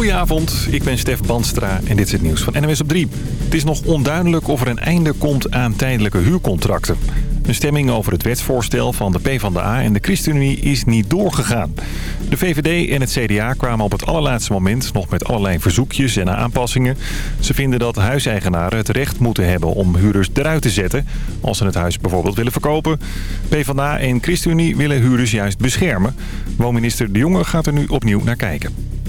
Goedenavond, ik ben Stef Bandstra en dit is het nieuws van NWS op 3. Het is nog onduidelijk of er een einde komt aan tijdelijke huurcontracten. Een stemming over het wetsvoorstel van de PvdA en de ChristenUnie is niet doorgegaan. De VVD en het CDA kwamen op het allerlaatste moment nog met allerlei verzoekjes en aanpassingen. Ze vinden dat huiseigenaren het recht moeten hebben om huurders eruit te zetten... als ze het huis bijvoorbeeld willen verkopen. PvdA en ChristenUnie willen huurders juist beschermen. Woonminister De Jonge gaat er nu opnieuw naar kijken.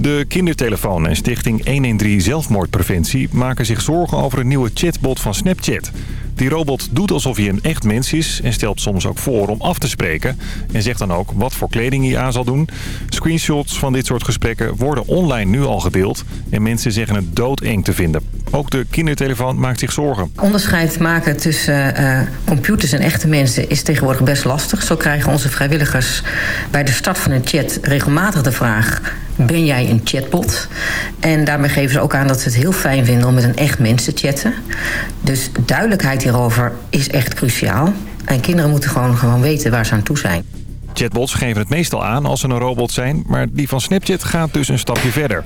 De kindertelefoon en stichting 113 Zelfmoordpreventie maken zich zorgen over een nieuwe chatbot van Snapchat. Die robot doet alsof hij een echt mens is en stelt soms ook voor om af te spreken. En zegt dan ook wat voor kleding hij aan zal doen. Screenshots van dit soort gesprekken worden online nu al gedeeld. En mensen zeggen het doodeng te vinden. Ook de kindertelefoon maakt zich zorgen. Onderscheid maken tussen uh, computers en echte mensen is tegenwoordig best lastig. Zo krijgen onze vrijwilligers bij de start van een chat regelmatig de vraag... ben jij een chatbot? En daarmee geven ze ook aan dat ze het heel fijn vinden om met een echt mens te chatten. Dus duidelijkheid hierover is echt cruciaal. En kinderen moeten gewoon, gewoon weten waar ze aan toe zijn. Chatbots geven het meestal aan als ze een robot zijn... maar die van Snapchat gaat dus een stapje verder.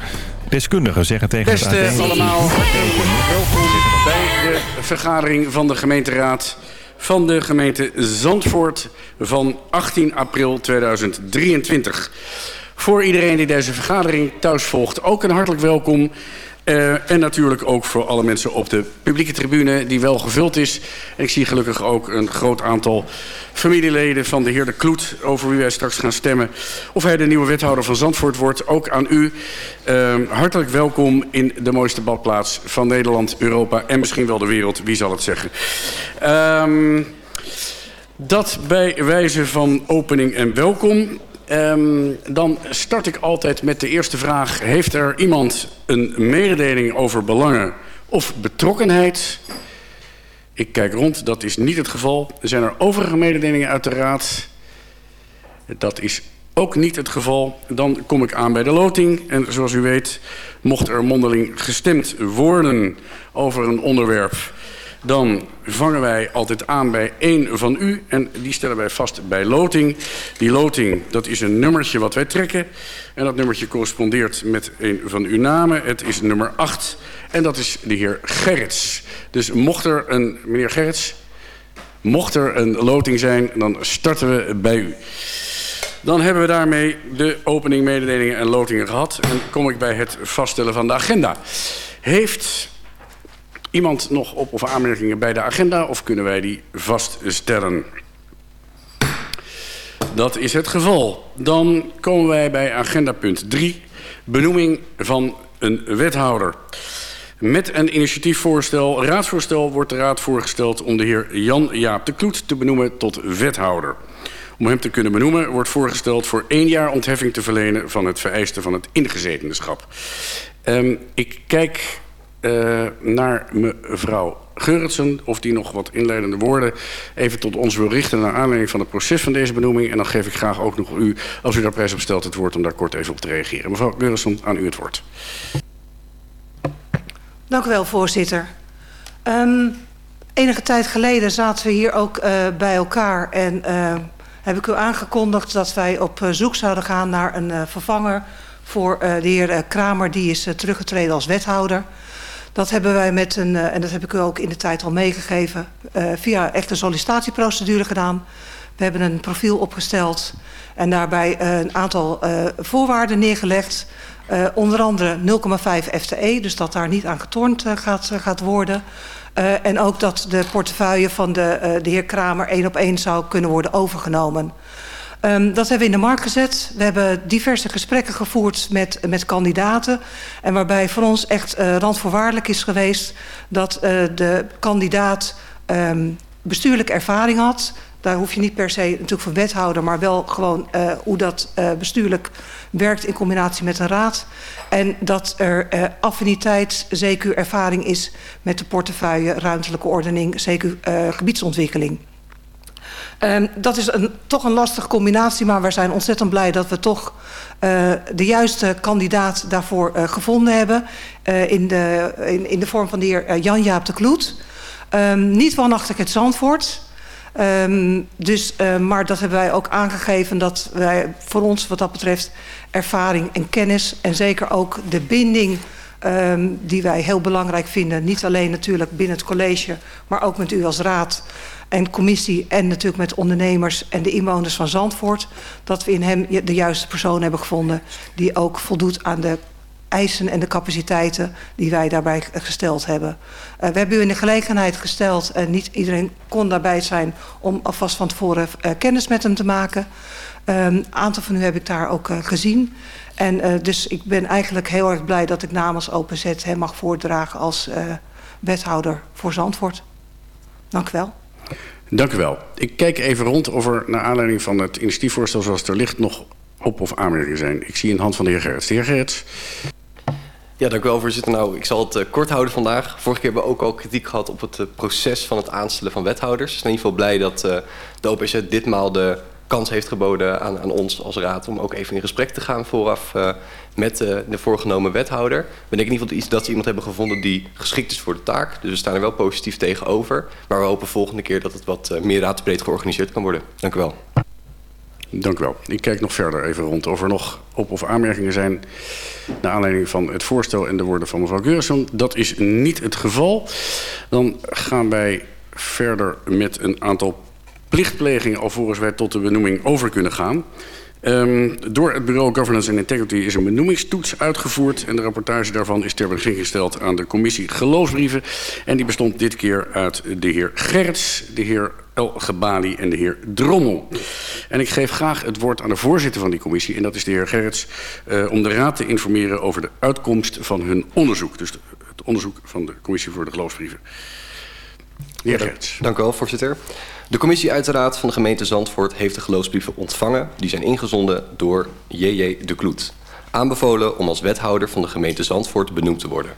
Deskundigen zeggen tegen Beste het AD... allemaal, welkom bij de vergadering van de gemeenteraad van de gemeente Zandvoort van 18 april 2023. Voor iedereen die deze vergadering thuis volgt ook een hartelijk welkom. Uh, en natuurlijk ook voor alle mensen op de publieke tribune die wel gevuld is. En ik zie gelukkig ook een groot aantal familieleden van de heer De Kloet... over wie wij straks gaan stemmen. Of hij de nieuwe wethouder van Zandvoort wordt. Ook aan u uh, hartelijk welkom in de mooiste badplaats van Nederland, Europa... en misschien wel de wereld, wie zal het zeggen. Uh, dat bij wijze van opening en welkom... Um, dan start ik altijd met de eerste vraag. Heeft er iemand een mededeling over belangen of betrokkenheid? Ik kijk rond, dat is niet het geval. Zijn er overige mededelingen uit de raad? Dat is ook niet het geval. Dan kom ik aan bij de loting. En zoals u weet, mocht er mondeling gestemd worden over een onderwerp dan vangen wij altijd aan bij één van u. En die stellen wij vast bij loting. Die loting, dat is een nummertje wat wij trekken. En dat nummertje correspondeert met een van uw namen. Het is nummer 8. En dat is de heer Gerrits. Dus mocht er een... Meneer Gerrits, mocht er een loting zijn, dan starten we bij u. Dan hebben we daarmee de opening, mededelingen en lotingen gehad. En kom ik bij het vaststellen van de agenda. Heeft Iemand nog op of aanmerkingen bij de agenda of kunnen wij die vaststellen? Dat is het geval. Dan komen wij bij agenda punt 3. Benoeming van een wethouder. Met een initiatiefvoorstel, raadsvoorstel, wordt de raad voorgesteld om de heer Jan-Jaap de Kloet te benoemen tot wethouder. Om hem te kunnen benoemen wordt voorgesteld voor één jaar ontheffing te verlenen van het vereiste van het ingezetenschap. Um, ik kijk uh, naar mevrouw Geuritsen... of die nog wat inleidende woorden even tot ons wil richten... naar aanleiding van het proces van deze benoeming. En dan geef ik graag ook nog u, als u daar prijs op stelt... het woord om daar kort even op te reageren. Mevrouw Geuritsen, aan u het woord. Dank u wel, voorzitter. Um, enige tijd geleden zaten we hier ook uh, bij elkaar... en uh, heb ik u aangekondigd dat wij op zoek zouden gaan naar een vervanger... voor de heer Kramer, die is teruggetreden als wethouder... Dat hebben wij met een, uh, en dat heb ik u ook in de tijd al meegegeven, uh, via echt een sollicitatieprocedure gedaan. We hebben een profiel opgesteld en daarbij uh, een aantal voorwaarden neergelegd. Onder andere 0,5 FTE, dus dat daar niet aan getornd gaat, gaat worden. En ook dat de portefeuille van de, de heer Kramer één op één zou kunnen worden overgenomen. Um, dat hebben we in de markt gezet. We hebben diverse gesprekken gevoerd met, met kandidaten. En waarbij voor ons echt uh, randvoorwaardelijk is geweest... dat uh, de kandidaat um, bestuurlijke ervaring had. Daar hoef je niet per se natuurlijk voor wethouder... maar wel gewoon uh, hoe dat uh, bestuurlijk werkt in combinatie met een raad. En dat er uh, affiniteit, zeker ervaring is... met de portefeuille ruimtelijke ordening, zeker gebiedsontwikkeling. Um, dat is een, toch een lastige combinatie, maar we zijn ontzettend blij dat we toch uh, de juiste kandidaat daarvoor uh, gevonden hebben. Uh, in, de, in, in de vorm van de heer Jan-Jaap de Kloet. Um, niet woonachtig het Zandvoort. Um, dus, maar dat hebben wij ook aangegeven dat wij voor ons wat dat betreft ervaring en kennis en zeker ook de binding die wij heel belangrijk vinden. Niet alleen natuurlijk binnen het college, maar ook met u als raad en commissie en natuurlijk met ondernemers en de inwoners van Zandvoort. Dat we in hem de juiste persoon hebben gevonden die ook voldoet aan de eisen en de capaciteiten die wij daarbij gesteld hebben. Uh, we hebben u in de gelegenheid gesteld en niet iedereen kon daarbij zijn om alvast van tevoren uh, kennis met hem te maken. Een um, aantal van u heb ik daar ook uh, gezien. En dus ik ben eigenlijk heel erg blij dat ik namens OPZ hem mag voordragen als wethouder voor Zandvoort. Dank u wel. Dank u wel. Ik kijk even rond of er naar aanleiding van het initiatiefvoorstel zoals er ligt nog op- of aanmerkingen zijn. Ik zie een hand van de heer Gerrits. De heer Gerrits. Ja, dank u wel, voorzitter. Nou, ik zal het uh, kort houden vandaag. Vorige keer hebben we ook al kritiek gehad op het uh, proces van het aanstellen van wethouders. Ben in ieder geval blij dat uh, de OPZ ditmaal de kans heeft geboden aan, aan ons als raad... om ook even in gesprek te gaan vooraf uh, met uh, de voorgenomen wethouder. We denken in ieder geval dat ze iemand hebben gevonden die geschikt is voor de taak. Dus we staan er wel positief tegenover. Maar we hopen volgende keer dat het wat uh, meer raadsbreed georganiseerd kan worden. Dank u wel. Dank u wel. Ik kijk nog verder even rond of er nog op- of aanmerkingen zijn... naar aanleiding van het voorstel en de woorden van mevrouw Geurson. Dat is niet het geval. Dan gaan wij verder met een aantal plichtplegingen... alvorens wij tot de benoeming over kunnen gaan. Um, door het bureau Governance and Integrity is een benoemingstoets uitgevoerd... en de rapportage daarvan is ter beschikking gesteld aan de commissie geloofsbrieven. En die bestond dit keer uit de heer Gerrits, de heer El Gebali en de heer Drommel. En ik geef graag het woord aan de voorzitter van die commissie... en dat is de heer Gerrits, uh, om de raad te informeren over de uitkomst van hun onderzoek. Dus de, het onderzoek van de commissie voor de geloofsbrieven. De heer Gerrits. Dank u wel, voorzitter. De commissie uiteraard van de gemeente Zandvoort heeft de geloofsbrieven ontvangen. Die zijn ingezonden door J.J. de Kloet. Aanbevolen om als wethouder van de gemeente Zandvoort benoemd te worden.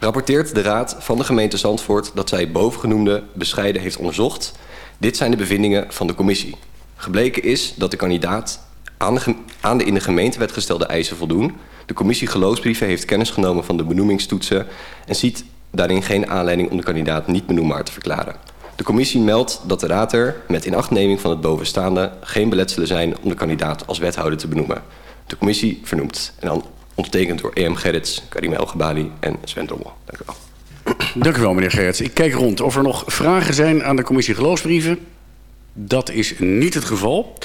Rapporteert de raad van de gemeente Zandvoort dat zij bovengenoemde bescheiden heeft onderzocht. Dit zijn de bevindingen van de commissie. Gebleken is dat de kandidaat aan de, de in de gemeentewet gestelde eisen voldoen. De commissie geloofsbrieven heeft kennis genomen van de benoemingstoetsen... en ziet daarin geen aanleiding om de kandidaat niet benoembaar te verklaren. De commissie meldt dat de raad er, met inachtneming van het bovenstaande... geen beletselen zijn om de kandidaat als wethouder te benoemen. De commissie vernoemt en dan ondertekend door E.M. Gerrits, Karim El Gebali en Sven Drommel. Dank u wel. Dank u wel, meneer Gerrits. Ik kijk rond of er nog vragen zijn aan de commissie geloofsbrieven. Dat is niet het geval.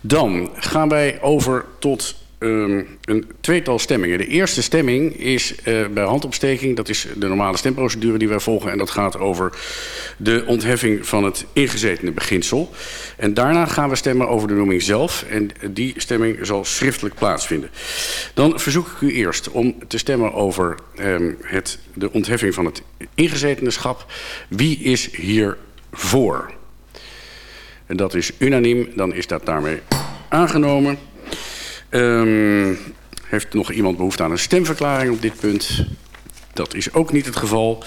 Dan gaan wij over tot um, een tweetal stemmingen. De eerste stemming is uh, bij handopsteking. Dat is de normale stemprocedure die wij volgen. En dat gaat over de ontheffing van het ingezetene beginsel. En daarna gaan we stemmen over de noeming zelf. En die stemming zal schriftelijk plaatsvinden. Dan verzoek ik u eerst om te stemmen over um, het, de ontheffing van het ingezetenschap. Wie is hier voor? En dat is unaniem. Dan is dat daarmee aangenomen. Um, heeft nog iemand behoefte aan een stemverklaring op dit punt? Dat is ook niet het geval.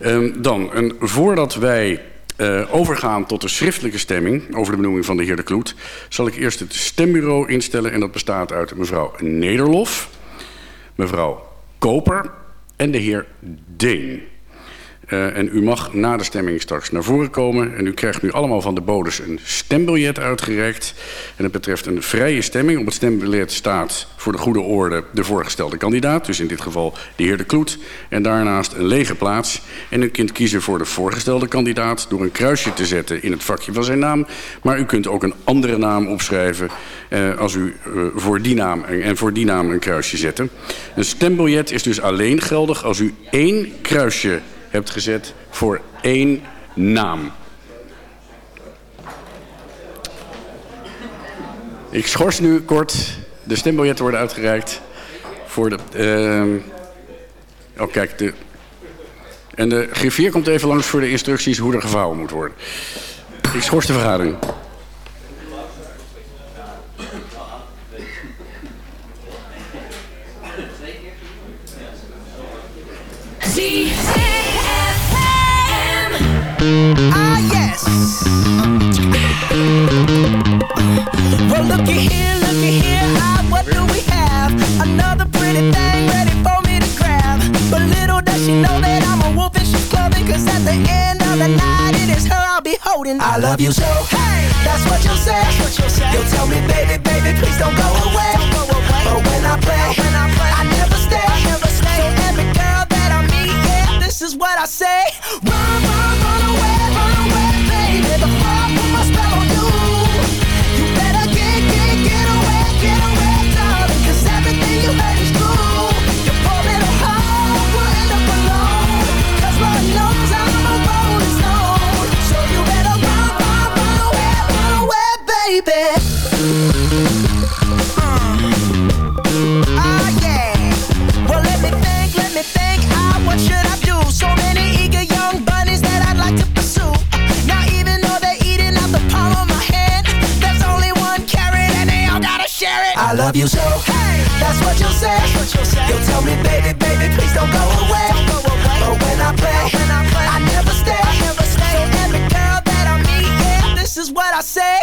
Um, dan, voordat wij uh, overgaan tot de schriftelijke stemming over de benoeming van de heer De Kloet... zal ik eerst het stembureau instellen en dat bestaat uit mevrouw Nederlof... mevrouw Koper en de heer Deen. Uh, en u mag na de stemming straks naar voren komen. En u krijgt nu allemaal van de bodes een stembiljet uitgereikt. En het betreft een vrije stemming. Op het stembiljet staat voor de goede orde de voorgestelde kandidaat. Dus in dit geval de heer De Kloet. En daarnaast een lege plaats. En u kunt kiezen voor de voorgestelde kandidaat... door een kruisje te zetten in het vakje van zijn naam. Maar u kunt ook een andere naam opschrijven... Uh, als u uh, voor die naam en voor die naam een kruisje zetten. Een stembiljet is dus alleen geldig als u één kruisje hebt gezet voor één naam. Ik schors nu kort. De stembiljetten worden uitgereikt voor de... Uh, oh, kijk. De, en de griffier komt even langs voor de instructies hoe er gevouwen moet worden. Ik schors de vergadering. Ah, yes. well, looky here, looky here. Ah, what do we have? Another pretty thing ready for me to grab. But little does she know that I'm a wolf and she's clubbing. Cause at the end of the night, it is her I'll be holding. I love you so. Hey, that's what you'll say. You'll tell me, baby, baby, please don't go away. But when I play, I never stay. So every girl that I meet, yeah, this is what I say. Run, run, love you so. Hey, that's what you'll say. You'll tell me, baby, baby, please don't go away. But when I play, I never stay. So every girl that I meet, yeah, this is what I say.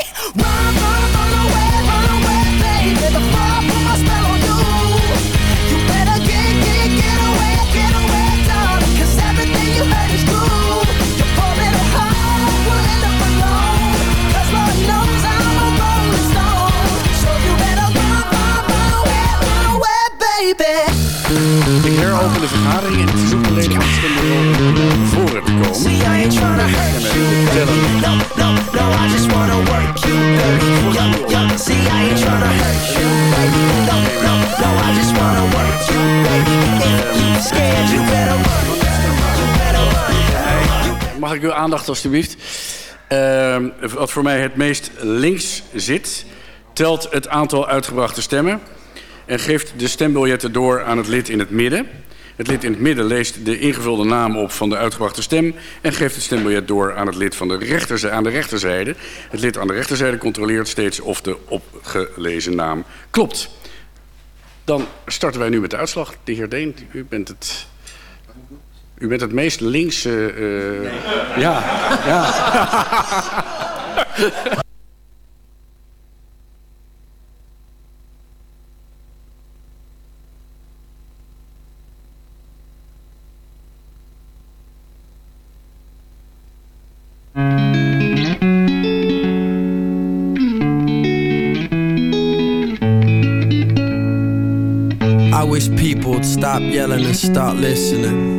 Aandacht alstublieft? Ehm, wat voor mij het meest links zit, telt het aantal uitgebrachte stemmen en geeft de stembiljetten door aan het lid in het midden. Het lid in het midden leest de ingevulde naam op van de uitgebrachte stem en geeft het stembiljet door aan het lid van de aan de rechterzijde. Het lid aan de rechterzijde controleert steeds of de opgelezen naam klopt. Dan starten wij nu met de uitslag. De heer Deen, u bent het, u bent het meest linkse... eh, Ja, ja. I wish people would stop yelling and start listening.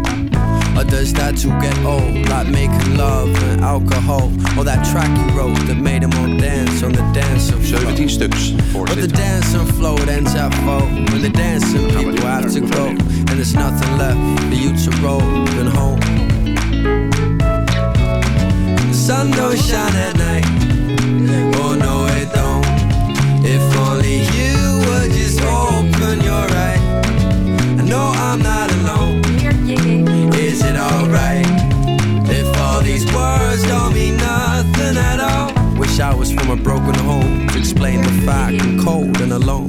Or does that too get old? Like making love and alcohol? Or that track you wrote that made them all dance on the dancing floor? 17 stuks, But the dancing floor it ends at four When the dancing people have to go And there's nothing left for you to roll and home The sun don't shine at night fact I'm cold and alone.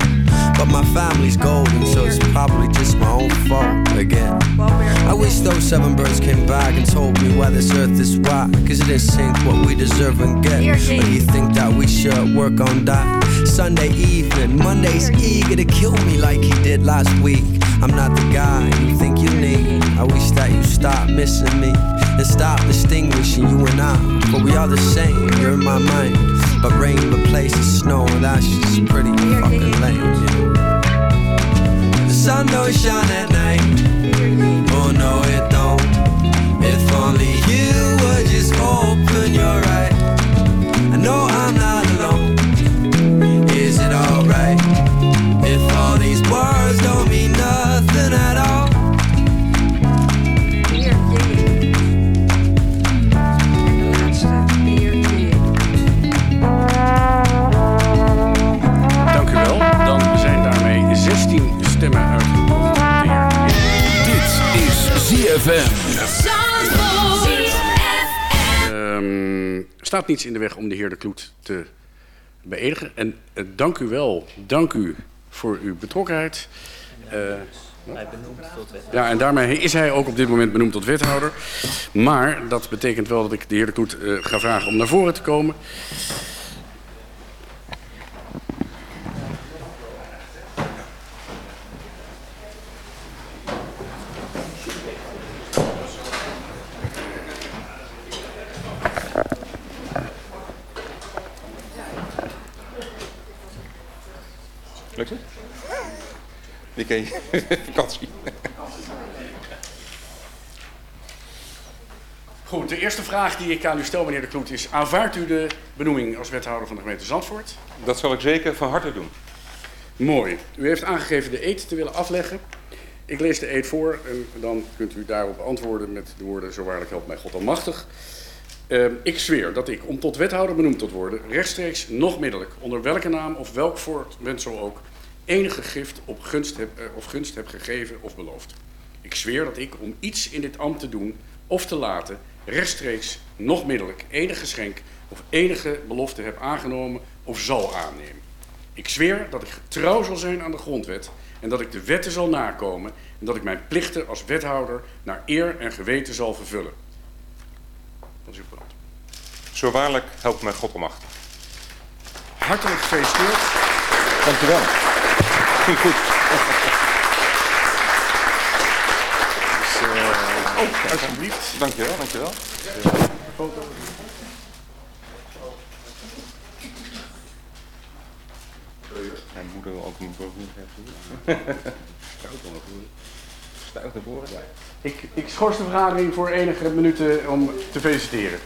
But my family's golden So it's probably just my own fault again. I wish those seven birds came back and told me why this earth is right Cause it didn't sink what we deserve and get. Do you think that we should work on that? Sunday evening, Monday's eager to kill me like he did last week. I'm not the guy you think you need. I wish that you stop missing me And stop distinguishing you and I But we are the same, you're in my mind But rain replaces snow. And that's just pretty fucking lame yeah. The sun don't shine at night. Oh no it don't. If only you would just open your eyes. I know I'm not staat niets in de weg om de heer De Kloet te beëdigen. En eh, dank u wel, dank u voor uw betrokkenheid. Eh, Hij benoemd tot wethouder. Ja, en daarmee is hij ook op dit moment benoemd tot wethouder. Maar dat betekent wel dat ik de heer De Kloet eh, ga vragen om naar voren te komen. Lukt het? Wie ken je? Vakantie. Goed, de eerste vraag die ik aan u stel, meneer De Kloet, is... aanvaardt u de benoeming als wethouder van de gemeente Zandvoort? Dat zal ik zeker van harte doen. Mooi. U heeft aangegeven de eed te willen afleggen. Ik lees de eed voor en dan kunt u daarop antwoorden met de woorden... zo waarlijk helpt mij God almachtig. Uh, ik zweer dat ik, om tot wethouder benoemd te worden... rechtstreeks nog middelijk, onder welke naam of welk voorwendsel ook... enige gift op gunst heb, uh, of gunst heb gegeven of beloofd. Ik zweer dat ik, om iets in dit ambt te doen of te laten... rechtstreeks nog middelijk enig geschenk of enige belofte heb aangenomen of zal aannemen. Ik zweer dat ik getrouw zal zijn aan de grondwet en dat ik de wetten zal nakomen en dat ik mijn plichten als wethouder naar eer en geweten zal vervullen. Dat is uw brand. Zo waarlijk helpt mij God almachtig. Hartelijk gefeliciteerd. Dank u wel. Ging goed. Dus, uh, oh, alsjeblieft. Dank je wel, dank je wel. Foto. Mijn moeder wil ook een boven hebben. Stuit naar voren. Ik, ik schors de vergadering voor enige minuten om te feliciteren.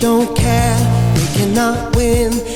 Don't care, you cannot win.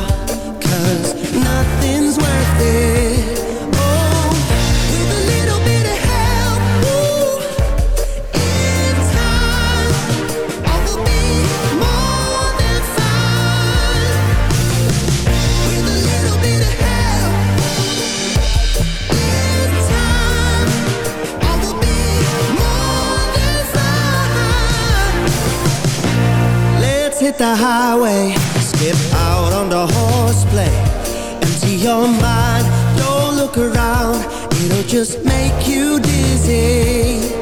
the highway, skip out on the horseplay. Empty your mind, don't look around, it'll just make you dizzy.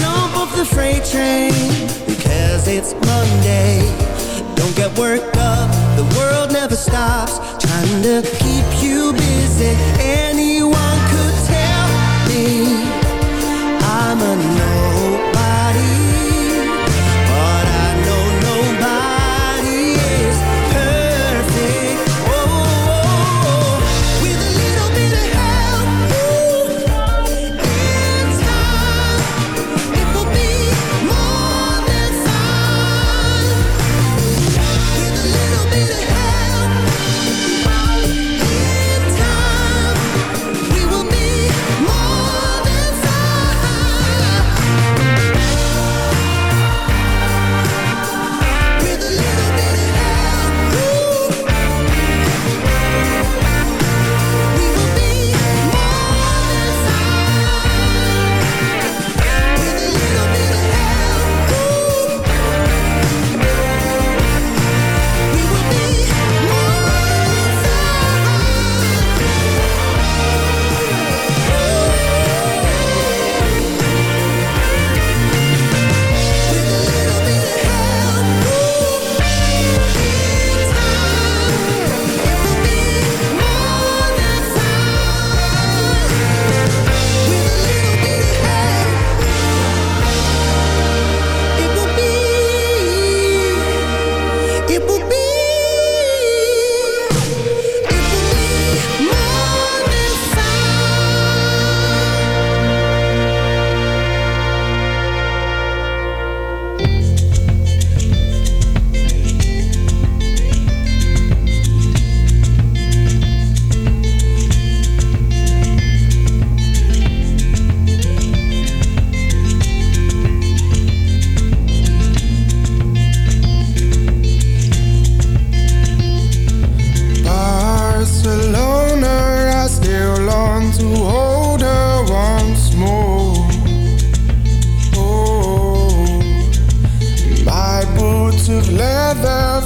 Jump off the freight train, because it's Monday. Don't get worked up, the world never stops, trying to keep you busy. Anyone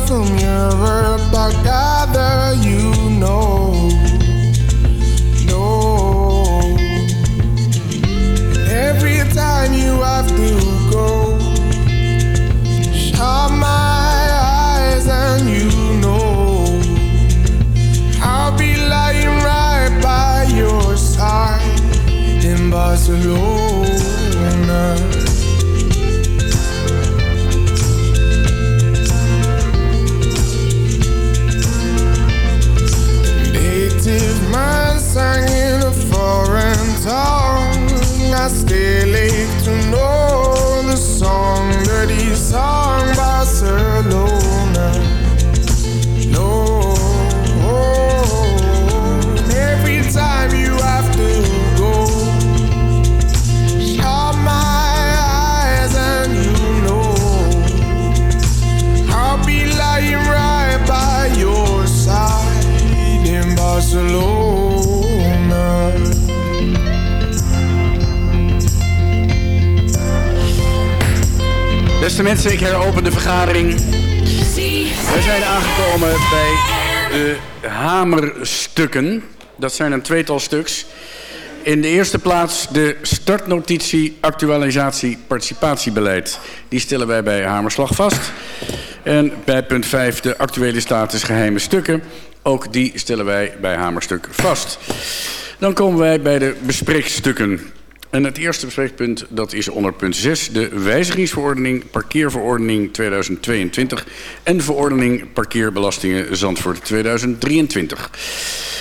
From you're about gather mensen, ik heropen de vergadering. We zijn aangekomen bij de hamerstukken. Dat zijn een tweetal stuks. In de eerste plaats de startnotitie actualisatie participatiebeleid. Die stellen wij bij Hamerslag vast. En bij punt 5 de actuele status geheime stukken. Ook die stellen wij bij Hamerstuk vast. Dan komen wij bij de bespreekstukken. En het eerste bespreekpunt dat is onder punt 6, de wijzigingsverordening parkeerverordening 2022 en verordening parkeerbelastingen Zandvoort 2023.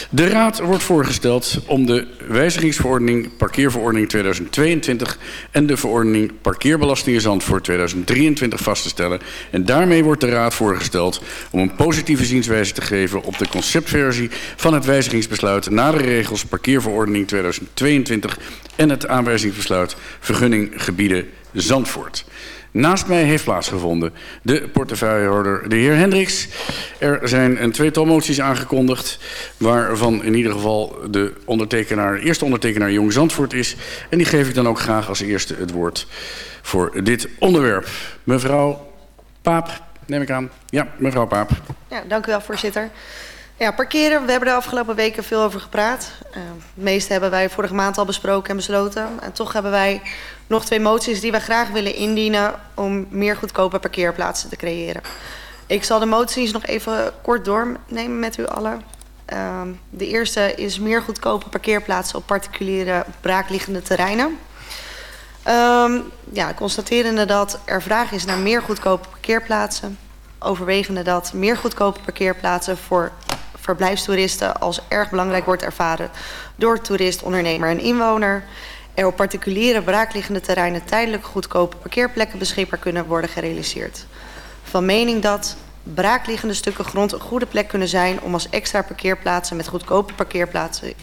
De Raad wordt voorgesteld om de wijzigingsverordening parkeerverordening 2022 en de verordening parkeerbelastingen Zandvoort 2023 vast te stellen. En daarmee wordt de Raad voorgesteld om een positieve zienswijze te geven op de conceptversie van het wijzigingsbesluit na de regels parkeerverordening 2022 en het aanwijzingsbesluit vergunninggebieden Zandvoort. Naast mij heeft plaatsgevonden de portefeuillehouder, de heer Hendricks. Er zijn een tweetal moties aangekondigd, waarvan in ieder geval de ondertekenaar, eerste ondertekenaar Jong Zandvoort is. En die geef ik dan ook graag als eerste het woord voor dit onderwerp. Mevrouw Paap, neem ik aan. Ja, mevrouw Paap. Ja, dank u wel, voorzitter. Ja, parkeren, we hebben de afgelopen weken veel over gepraat. Uh, meeste hebben wij vorige maand al besproken en besloten. En toch hebben wij nog twee moties die wij graag willen indienen... om meer goedkope parkeerplaatsen te creëren. Ik zal de moties nog even kort doornemen met u allen. Uh, de eerste is meer goedkope parkeerplaatsen op particuliere braakliggende terreinen. Um, ja, constaterende dat er vraag is naar meer goedkope parkeerplaatsen... overwegende dat meer goedkope parkeerplaatsen voor verblijfstoeristen als erg belangrijk wordt ervaren door toerist, ondernemer en inwoner. Er op particuliere braakliggende terreinen tijdelijk goedkope parkeerplekken beschikbaar kunnen worden gerealiseerd. Van mening dat braakliggende stukken grond een goede plek kunnen zijn om als extra parkeerplaatsen met goedkope parkeerplaatsen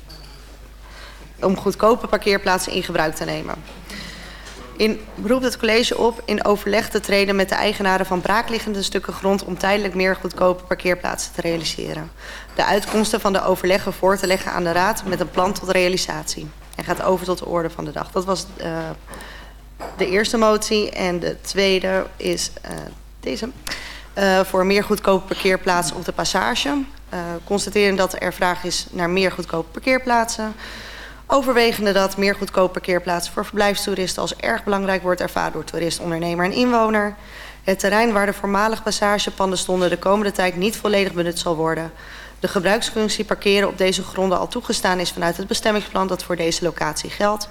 om goedkope parkeerplaatsen in gebruik te nemen. In beroept het college op in overleg te treden met de eigenaren van braakliggende stukken grond om tijdelijk meer goedkope parkeerplaatsen te realiseren. De uitkomsten van de overleggen voor te leggen aan de raad met een plan tot realisatie. En gaat over tot de orde van de dag. Dat was uh, de eerste motie. En de tweede is uh, deze. Uh, voor meer goedkope parkeerplaatsen op de passage. Constateren dat er vraag is naar meer goedkope parkeerplaatsen. Overwegende dat meer goedkope parkeerplaatsen voor verblijfstoeristen als erg belangrijk wordt ervaren door toerist, ondernemer en inwoner. Het terrein waar de voormalig passagepanden stonden de komende tijd niet volledig benut zal worden. De gebruiksfunctie parkeren op deze gronden al toegestaan is vanuit het bestemmingsplan dat voor deze locatie geldt.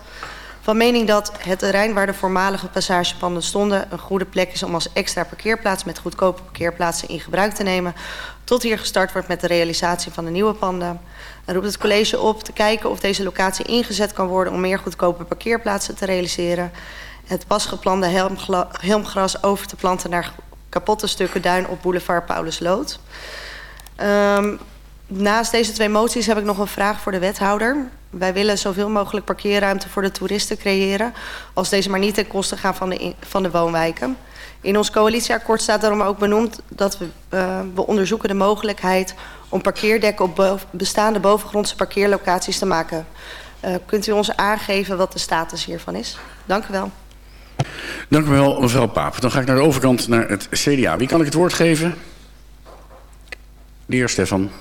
Van mening dat het terrein waar de voormalige passagepanden stonden een goede plek is om als extra parkeerplaats met goedkope parkeerplaatsen in gebruik te nemen. Tot hier gestart wordt met de realisatie van de nieuwe panden. En roept het college op te kijken of deze locatie ingezet kan worden om meer goedkope parkeerplaatsen te realiseren. Het pas geplande helmgras over te planten naar kapotte stukken duin op boulevard Paulus Lood. Um, naast deze twee moties heb ik nog een vraag voor de wethouder. Wij willen zoveel mogelijk parkeerruimte voor de toeristen creëren... als deze maar niet ten koste gaan van de, van de woonwijken. In ons coalitieakkoord staat daarom ook benoemd dat we, uh, we onderzoeken de mogelijkheid... om parkeerdekken op bestaande bovengrondse parkeerlocaties te maken. Uh, kunt u ons aangeven wat de status hiervan is? Dank u wel. Dank u wel, mevrouw Paap. Dan ga ik naar de overkant, naar het CDA. Wie kan ik het woord geven? De heer Stefan.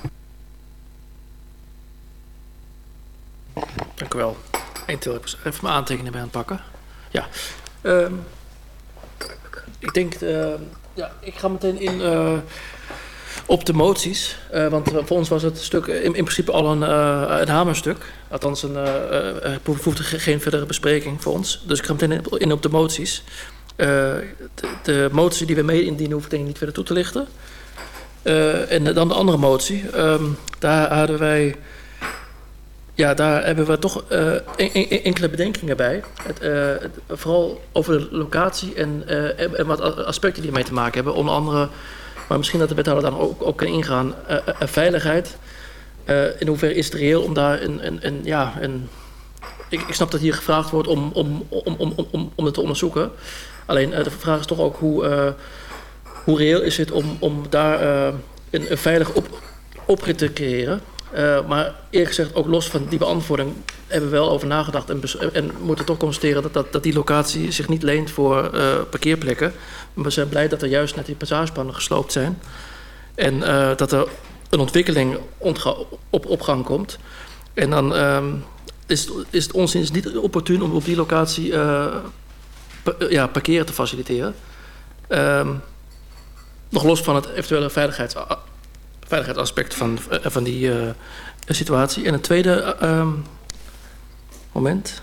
Dank u wel. Eén til, ik was even mijn aantekeningen bij aan het pakken. Ja. Ehm, ik denk, eh, ja, ik ga meteen in uh, op de moties. Uh, want voor ons was het stuk in, in principe al een, hamerstuk. Althans, een, hoefde geen verdere bespreking voor ons. Dus ik ga meteen in op de moties. De, de, motie die we mee indienen, hoef ik denk ik niet verder toe te lichten. en dan de andere motie. Um, daar hadden wij ja, daar hebben we toch uh, enkele bedenkingen bij. Het, uh, vooral over de locatie en, uh, en, wat aspecten die ermee te maken hebben. Onder andere, maar misschien dat de wethouder daar ook, ook kan ingaan, veiligheid. in hoeverre is het reëel om daar een, een, een ja, een, ik, ik, snap dat hier gevraagd wordt om, om, om, om, om, om het te onderzoeken. Alleen de vraag is toch ook hoe, hoe reëel is het om, om daar een, een veilige op, te creëren. Uh, maar eerlijk gezegd, ook los van die beantwoording, hebben we wel over nagedacht. En, en moeten toch constateren dat, dat, die locatie zich niet leent voor uh, parkeerplekken. We zijn blij dat er juist net die passagepannen gesloopt zijn. En uh, dat er een ontwikkeling op, op gang komt. En dan um, is, is het ons niet opportun om op die locatie ja, parkeren te faciliteren. Um, nog los van het eventuele veiligheids veiligheidsaspect van, van die uh, situatie. En het tweede uh, moment.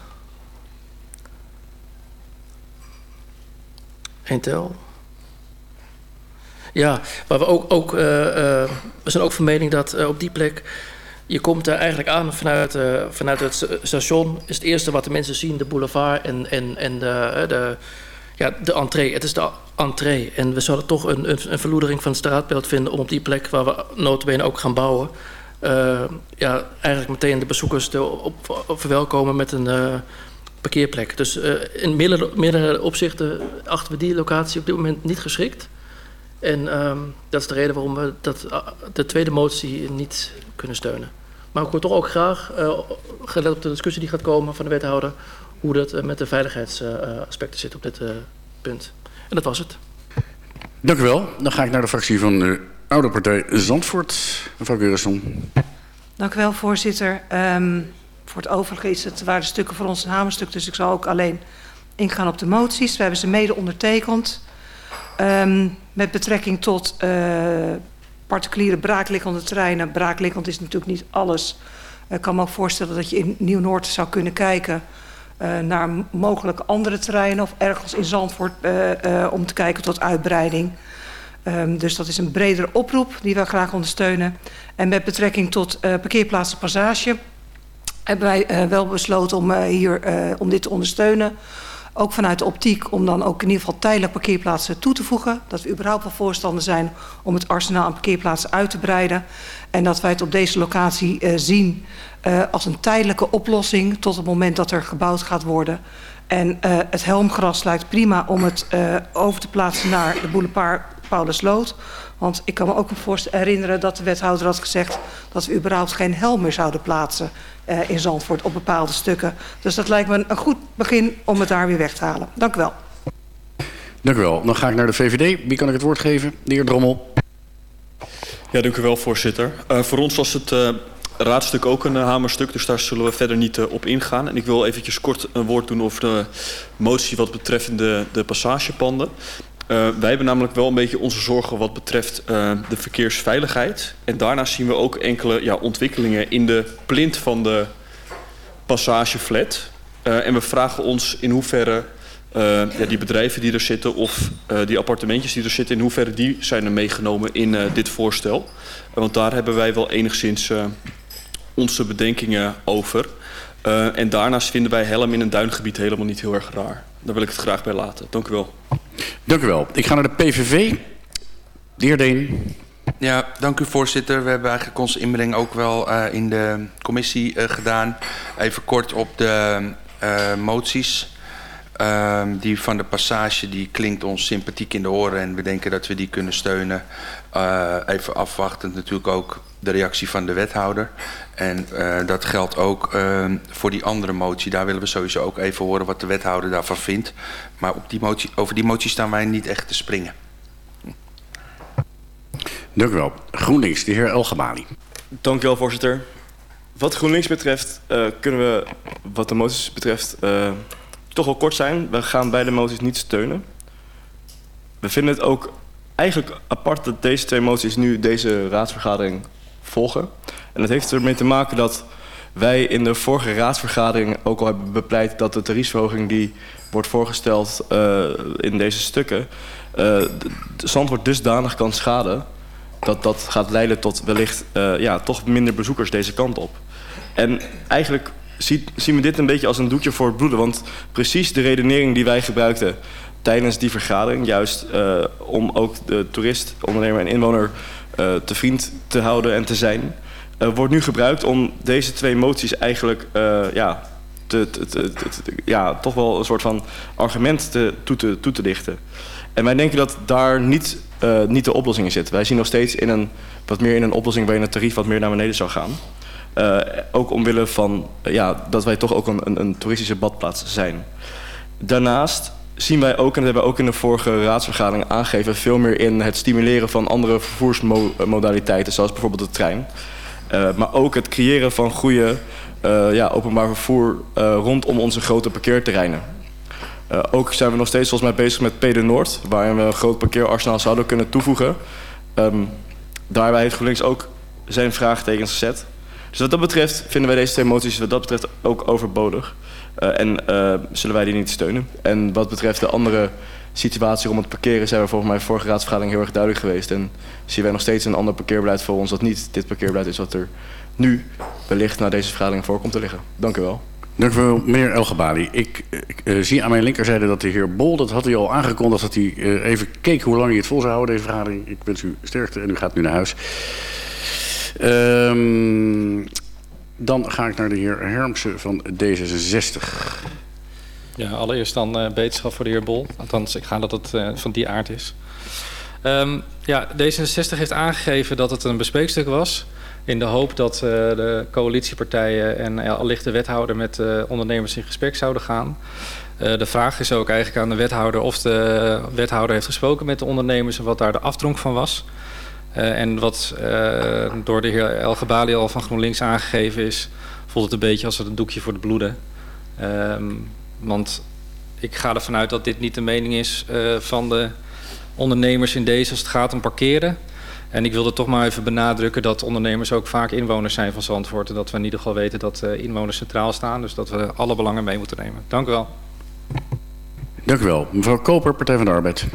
Eén tel. Ja, maar we, ook, ook, we zijn ook van mening dat op die plek... je komt er eigenlijk aan vanuit, vanuit het station... is het eerste wat de mensen zien, de boulevard en, en, en de, de, ja, de entree. Het is de entree. En we zouden toch een, een, een verloedering van het straatbeeld vinden... om op die plek waar we notabene ook gaan bouwen... Uh, ja, eigenlijk meteen de bezoekers te op, verwelkomen met een uh, parkeerplek. Dus uh, in meerdere, opzichten achten we die locatie op dit moment niet geschikt. En um, dat is de reden waarom we dat, de tweede motie niet kunnen steunen. Maar ik hoor toch ook graag, gelet op de discussie die gaat komen van de wethouder... hoe dat met de veiligheidsaspecten zit op dit punt. En dat was het. Dank u wel. Dan ga ik naar de fractie van de oude partij Zandvoort. Mevrouw Geurisson. Dank u wel, voorzitter. Um, voor het overige is het, waren de stukken voor ons een hamerstuk... dus ik zal ook alleen ingaan op de moties. We hebben ze mede ondertekend. Um, met betrekking tot uh, particuliere braakliggende terreinen. Braakliggend is natuurlijk niet alles. Ik kan me ook voorstellen dat je in Nieuw-Noord zou kunnen kijken... Uh, naar mogelijk andere terreinen of ergens in Zandvoort uh, uh, om te kijken tot uitbreiding. Um, dus dat is een bredere oproep die we graag ondersteunen. En met betrekking tot parkeerplaatsen Passage hebben wij wel besloten om, hier, om dit te ondersteunen. Ook vanuit de optiek om dan ook in ieder geval tijdelijk parkeerplaatsen toe te voegen. Dat we überhaupt wel voorstander zijn om het arsenaal aan parkeerplaatsen uit te breiden. En dat wij het op deze locatie uh, zien uh, als een tijdelijke oplossing tot het moment dat er gebouwd gaat worden. En uh, het helmgras lijkt prima om het over te plaatsen naar de boulevard Paulusloot. Want ik kan me ook herinneren dat de wethouder had gezegd... dat we überhaupt geen helm meer zouden plaatsen uh, in Zandvoort op bepaalde stukken. Dus dat lijkt me een goed begin om het daar weer weg te halen. Dank u wel. Dank u wel. Dan ga ik naar de VVD. Wie kan ik het woord geven? De heer Drommel. Ja, dank u wel, voorzitter. Uh, voor ons was het uh, raadstuk ook een hamerstuk, dus daar zullen we verder niet uh, op ingaan. En ik wil eventjes kort een woord doen over de motie wat betreft de, de passagepanden. Uh, wij hebben namelijk wel een beetje onze zorgen wat betreft uh, de verkeersveiligheid. En daarnaast zien we ook enkele ja, ontwikkelingen in de plint van de passageflat. Uh, en we vragen ons in hoeverre ja, die bedrijven die er zitten of die appartementjes die er zitten... in hoeverre die zijn er meegenomen in dit voorstel. want daar hebben wij wel enigszins onze bedenkingen over. en daarnaast vinden wij helm in een duingebied helemaal niet heel erg raar. Daar wil ik het graag bij laten. Dank u wel. Dank u wel. Ik ga naar de PVV. De heer Deen. Ja, dank u voorzitter. We hebben eigenlijk onze inbreng ook wel uh, in de commissie uh, gedaan. Even kort op de uh, moties. Ehm, die van de passage die klinkt ons sympathiek in de oren en we denken dat we die kunnen steunen. Uh, even afwachtend natuurlijk ook de reactie van de wethouder. En uh, dat geldt ook uh, voor die andere motie. Daar willen we sowieso ook even horen wat de wethouder daarvan vindt. Maar op die motie, over die motie staan wij niet echt te springen. Dank u wel. GroenLinks, de heer Elgebali. Dank u wel, voorzitter. Wat GroenLinks betreft uh, kunnen we, wat de moties betreft, uh, toch wel kort zijn. We gaan beide moties niet steunen. We vinden het ook eigenlijk apart dat deze twee moties nu deze raadsvergadering volgen. En dat heeft ermee te maken dat wij in de vorige raadsvergadering ook al hebben bepleit dat de tariefsverhoging die wordt voorgesteld uh, in deze stukken uh, de Zandvoort dusdanig kan schaden dat dat gaat leiden tot wellicht uh, ja, toch minder bezoekers deze kant op. En eigenlijk zien we dit een beetje als een doekje voor het bloeden. Want precies de redenering die wij gebruikten tijdens die vergadering... juist om ook de toerist, ondernemer en inwoner uh, te vriend te houden en te zijn... Uh, wordt nu gebruikt om deze twee moties eigenlijk ja, te, te, ja, toch wel een soort van argument te, toe, te, dichten. En wij denken dat daar niet, niet de oplossing in zit. Wij zien nog steeds in een, wat meer in een oplossing waarin het tarief wat meer naar beneden zou gaan... Ook omwille van ja, dat wij toch ook een, een, een, toeristische badplaats zijn. Daarnaast zien wij ook, en dat hebben we ook in de vorige raadsvergadering aangegeven... veel meer in het stimuleren van andere vervoersmodaliteiten, zoals bijvoorbeeld de trein. Uh, maar ook het creëren van goede ja, openbaar vervoer rondom onze grote parkeerterreinen. ook zijn we nog steeds volgens mij bezig met PD Noord... waarin we een groot parkeerarsenaal zouden kunnen toevoegen. Um, daarbij heeft GroenLinks ook zijn vraagtekens gezet... Dus wat dat betreft vinden wij deze twee moties wat dat betreft ook overbodig. Uh, en uh, zullen wij die niet steunen. En wat betreft de andere situatie om het parkeren zijn we volgens mij vorige raadsvergadering heel erg duidelijk geweest. En zien wij nog steeds een ander parkeerbeleid voor ons dat niet dit parkeerbeleid is wat er nu wellicht na deze vergadering voor komt te liggen. Dank u wel. Dank u wel, meneer Elgebali. Ik, uh, zie aan mijn linkerzijde dat de heer Bol, dat had hij al aangekondigd, dat hij even keek hoe lang hij het vol zou houden, deze vergadering. Ik wens u sterkte en u gaat nu naar huis. Um, dan ga ik naar de heer Hermsen van D66. Ja, allereerst dan uh, beterschap voor de heer Bol. Althans, ik ga dat het uh, van die aard is. Um, ja, D66 heeft aangegeven dat het een bespreekstuk was... in de hoop dat uh, de coalitiepartijen en allicht de wethouder... met ondernemers in gesprek zouden gaan. de vraag is ook eigenlijk aan de wethouder... of de wethouder heeft gesproken met de ondernemers... en wat daar de afdronk van was... Uh, en wat uh, door de heer El Gebali al van GroenLinks aangegeven is, voelt het een beetje als een doekje voor de bloeden. Um, want ik ga ervan uit dat dit niet de mening is uh, van de ondernemers in deze als het gaat om parkeren. En ik wilde toch maar even benadrukken dat ondernemers ook vaak inwoners zijn van Zandvoort. En dat we in ieder geval weten dat inwoners centraal staan. Dus dat we alle belangen mee moeten nemen. Dank u wel. Dank u wel. Mevrouw Koper, Partij van de Arbeid.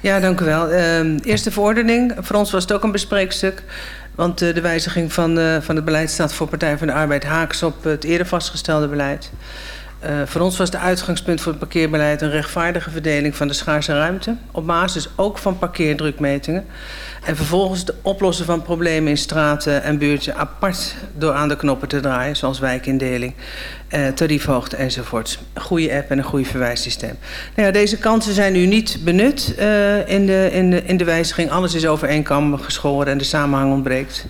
Ja, dank u wel. Uh, eerste verordening. Voor ons was het ook een bespreekstuk. Want uh, de wijziging van, uh, van het beleid staat voor Partij van de Arbeid haaks op het eerder vastgestelde beleid. Uh, voor ons was de uitgangspunt voor het parkeerbeleid een rechtvaardige verdeling van de schaarse ruimte. Op basis ook van parkeerdrukmetingen. En vervolgens het oplossen van problemen in straten en buurten apart door aan de knoppen te draaien, zoals wijkindeling, eh, tariefhoogte enzovoorts. Goede app en een goede verwijssysteem. Nou ja, deze kansen zijn nu niet benut uh, in, de, in, de, in de wijziging. Alles is over één geschoren en de samenhang ontbreekt.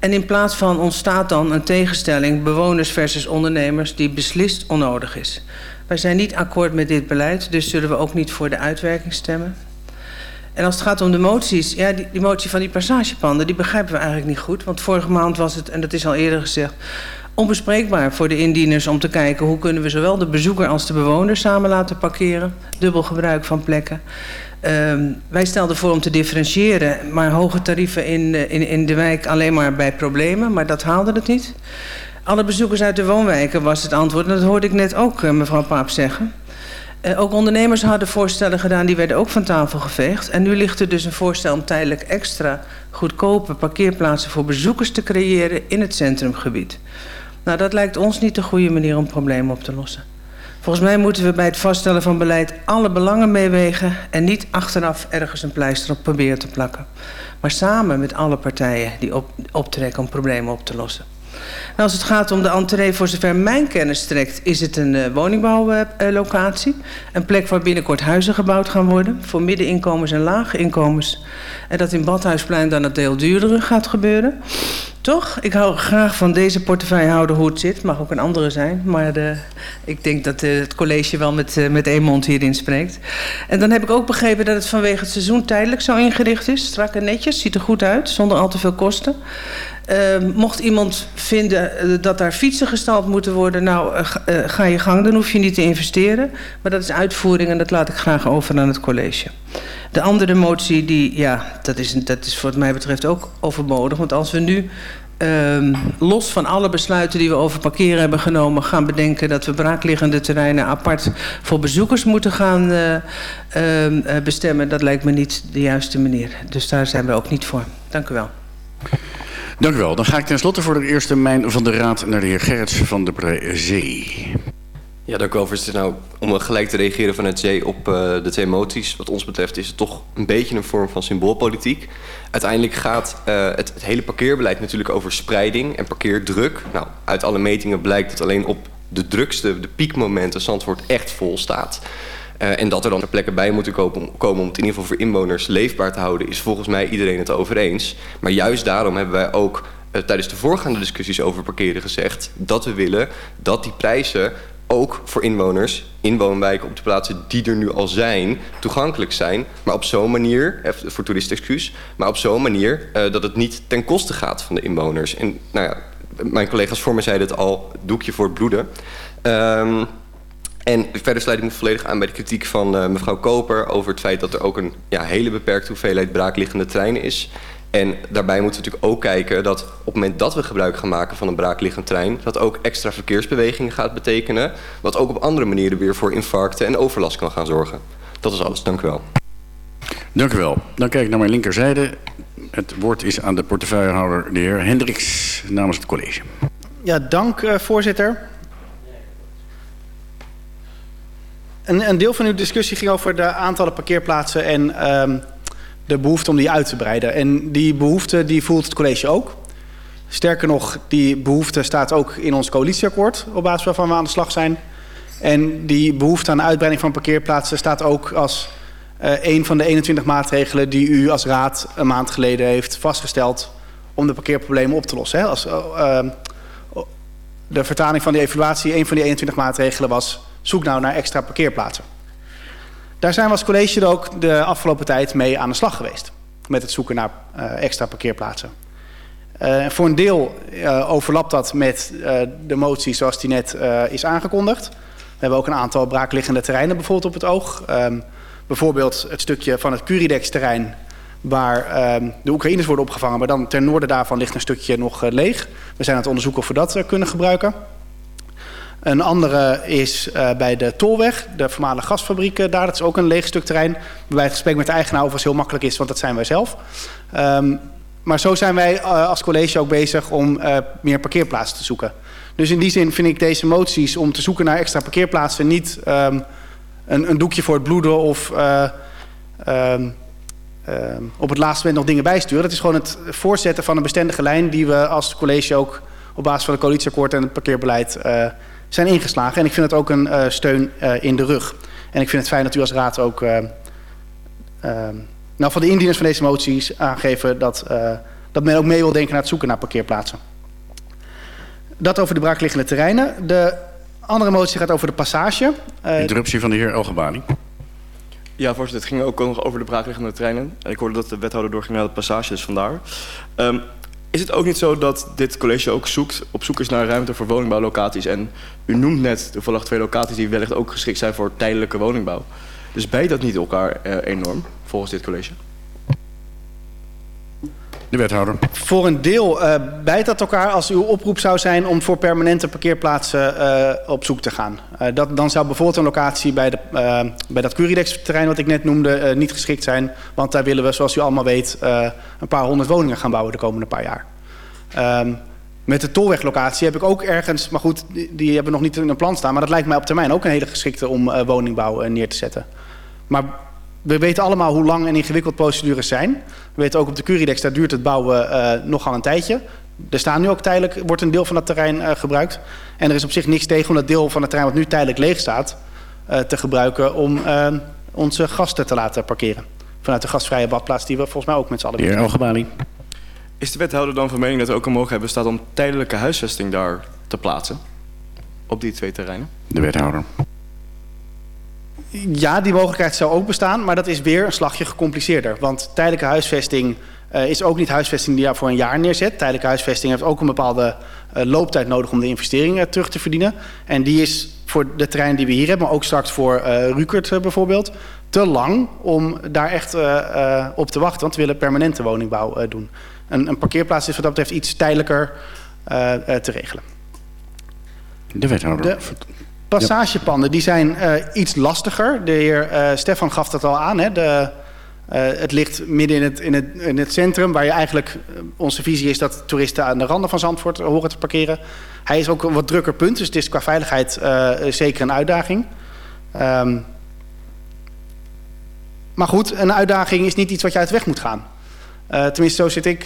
En in plaats van ontstaat dan een tegenstelling bewoners versus ondernemers die beslist onnodig is. Wij zijn niet akkoord met dit beleid, dus zullen we ook niet voor de uitwerking stemmen. En als het gaat om de moties, ja, die, motie van die passagepanden, die begrijpen we eigenlijk niet goed. Want vorige maand was het, en dat is al eerder gezegd, onbespreekbaar voor de indieners om te kijken hoe kunnen we zowel de bezoeker als de bewoner samen laten parkeren. Dubbel gebruik van plekken. Um, wij stelden voor om te differentiëren, maar hoge tarieven in, in, in de wijk alleen maar bij problemen, maar dat haalde het niet. Alle bezoekers uit de woonwijken was het antwoord, dat hoorde ik net ook uh, mevrouw Paap zeggen. Uh, ook ondernemers hadden voorstellen gedaan, die werden ook van tafel geveegd. En nu ligt er dus een voorstel om tijdelijk extra goedkope parkeerplaatsen voor bezoekers te creëren in het centrumgebied. Nou, dat lijkt ons niet de goede manier om problemen op te lossen. Volgens mij moeten we bij het vaststellen van beleid alle belangen meewegen en niet achteraf ergens een pleister op proberen te plakken. Maar samen met alle partijen die op, optrekken om problemen op te lossen. Nou, als het gaat om de entree, voor zover mijn kennis trekt... is het een uh, woningbouwlocatie. Een plek waar binnenkort huizen gebouwd gaan worden... voor middeninkomens en lage inkomens. En dat in Badhuisplein dan het deel duurdere gaat gebeuren. Toch? Ik hou graag van deze portefeuillehouder hoe het zit. Mag ook een andere zijn. Maar de, ik denk dat uh, het college wel met, met één mond hierin spreekt. En dan heb ik ook begrepen dat het vanwege het seizoen tijdelijk zo ingericht is. Strak en netjes, ziet er goed uit, zonder al te veel kosten. Uh, mocht iemand vinden uh, dat daar fietsen gestald moeten worden... nou, uh, ga je gang, dan hoef je niet te investeren. Maar dat is uitvoering en dat laat ik graag over aan het college. De andere motie, die, ja, dat is, dat is wat mij betreft ook overbodig. Want als we nu uh, los van alle besluiten die we over parkeren hebben genomen... gaan bedenken dat we braakliggende terreinen apart voor bezoekers moeten gaan uh, bestemmen... dat lijkt me niet de juiste manier. Dus daar zijn we ook niet voor. Dank u wel. Dank u wel. Dan ga ik tenslotte voor de eerste mijn van de Raad naar de heer Gerrits van de Zee. Ja, dank u wel, voorzitter. Nou, om gelijk te reageren van het Zee op uh, de twee moties... wat ons betreft is het toch een beetje een vorm van symboolpolitiek. Uiteindelijk gaat het, het hele parkeerbeleid natuurlijk over spreiding en parkeerdruk. Nou, uit alle metingen blijkt dat alleen op de drukste, de piekmomenten... Zandvoort echt vol staat. Uh, en dat er dan plekken bij moeten komen, om het in ieder geval voor inwoners leefbaar te houden... is volgens mij iedereen het over eens. Maar juist daarom hebben wij ook uh, tijdens de voorgaande discussies over parkeren gezegd... dat we willen dat die prijzen ook voor inwoners in woonwijken op de plaatsen die er nu al zijn, toegankelijk zijn. Maar op zo'n manier, voor toeristen excuus, maar op zo'n manier dat het niet ten koste gaat van de inwoners. En nou ja, mijn collega's voor me zeiden het al, doekje voor het bloeden. Um, en verder sluit ik me volledig aan bij de kritiek van uh, mevrouw Koper over het feit dat er ook een ja, hele beperkte hoeveelheid braakliggende treinen is. En daarbij moeten we natuurlijk ook kijken dat op het moment dat we gebruik gaan maken van een braakliggend trein, dat ook extra verkeersbewegingen gaat betekenen, wat ook op andere manieren weer voor infarcten en overlast kan gaan zorgen. Dat is alles. Dank u wel. Dank u wel. Dan kijk ik naar mijn linkerzijde. Het woord is aan de portefeuillehouder, de heer Hendricks, namens het college. Ja, dank uh, voorzitter. Een, een, deel van uw discussie ging over de aantallen parkeerplaatsen en um, de behoefte om die uit te breiden. En die behoefte die voelt het college ook. Sterker nog, die behoefte staat ook in ons coalitieakkoord... op basis waarvan we aan de slag zijn. En die behoefte aan de uitbreiding van parkeerplaatsen... staat ook als uh, een van de 21 maatregelen... die u als raad een maand geleden heeft vastgesteld... om de parkeerproblemen op te lossen. Hè? Als, uh, de vertaling van die evaluatie, een van die 21 maatregelen was... zoek nou naar extra parkeerplaatsen. Daar zijn we als college ook de afgelopen tijd mee aan de slag geweest. Met het zoeken naar uh, extra parkeerplaatsen. Uh, voor een deel uh, overlapt dat met de motie zoals die net is aangekondigd. We hebben ook een aantal braakliggende terreinen bijvoorbeeld op het oog. Um, bijvoorbeeld het stukje van het Curidex-terrein waar um, de Oekraïners worden opgevangen. Maar dan ten noorden daarvan ligt een stukje nog leeg. We zijn aan het onderzoeken of we dat kunnen gebruiken. Een andere is uh, bij de Tolweg, de voormalige gasfabriek daar. Dat is ook een leeg stuk terrein. Waarbij het gesprek met de eigenaar overigens heel makkelijk is, want dat zijn wij zelf. Um, maar zo zijn wij uh, als college ook bezig om meer parkeerplaatsen te zoeken. Dus in die zin vind ik deze moties om te zoeken naar extra parkeerplaatsen niet um, een, een doekje voor het bloeden of um, op het laatste moment nog dingen bijsturen. Het is gewoon het voortzetten van een bestendige lijn die we als college ook op basis van het coalitieakkoord en het parkeerbeleid zijn ingeslagen. En ik vind het ook een uh, steun uh, in de rug. En ik vind het fijn dat u als raad ook uh, nou, van de indieners van deze moties aangeven dat, dat men ook mee wil denken naar het zoeken naar parkeerplaatsen. Dat over de braakliggende terreinen. De andere motie gaat over de passage. Interruptie van de heer Elgebani. Ja, voorzitter, het ging ook nog over de braakliggende treinen. Ik hoorde dat de wethouder doorging naar de passage, dus vandaar. Um, is het ook niet zo dat dit college ook zoekt, op zoek is naar ruimte voor woningbouwlocaties? En u noemt net toevallig twee locaties die wellicht ook geschikt zijn voor tijdelijke woningbouw. Dus bijt dat niet elkaar uh, enorm, volgens dit college? De wethouder. Voor een deel uh, bijt dat elkaar als uw oproep zou zijn om voor permanente parkeerplaatsen uh, op zoek te gaan. Uh, dat, dan zou bijvoorbeeld een locatie bij, de, bij dat Curidex-terrein wat ik net noemde niet geschikt zijn. Want daar willen we, zoals u allemaal weet, een paar honderd woningen gaan bouwen de komende paar jaar. Um, met de tolweglocatie heb ik ook ergens, maar goed, die, die hebben nog niet in een plan staan. Maar dat lijkt mij op termijn ook een hele geschikte om woningbouw neer te zetten. Maar we weten allemaal hoe lang en ingewikkeld procedures zijn. We weten ook op de Curidex, daar duurt het bouwen uh, nogal een tijdje. Er staan nu ook tijdelijk, wordt een deel van dat terrein eh, gebruikt. En er is op zich niks tegen om dat deel van het terrein wat nu tijdelijk leeg staat... eh, te gebruiken om eh, onze gasten te laten parkeren. Vanuit de gastvrije badplaats die we volgens mij ook met z'n allen De heer willen. Algebali. Is de wethouder dan van mening dat er ook een mogelijkheid bestaat om tijdelijke huisvesting daar te plaatsen? Op die twee terreinen? De wethouder. Ja, die mogelijkheid zou ook bestaan, maar dat is weer een slagje gecompliceerder. Want tijdelijke huisvesting eh, is ook niet huisvesting die je voor een jaar neerzet. Tijdelijke huisvesting heeft ook een bepaalde eh, looptijd nodig om de investering eh, terug te verdienen. En die is voor de terrein die we hier hebben, maar ook straks voor eh Rukert bijvoorbeeld, te lang om daar echt op te wachten. Want we willen permanente woningbouw doen. Een, een parkeerplaats is wat dat betreft iets tijdelijker te regelen. De wethouder. De passagepanden die zijn eh, iets lastiger. De heer eh, Stefan gaf dat al aan. Hè? De, eh, het ligt midden in het, in, het, in het centrum, waar je eigenlijk... onze visie is dat toeristen aan de randen van Zandvoort horen te parkeren. Hij is ook een wat drukker punt, dus het is qua veiligheid zeker een uitdaging. Ehm, maar goed, een uitdaging is niet iets wat je uit de weg moet gaan. Tenminste, zo zit, ik,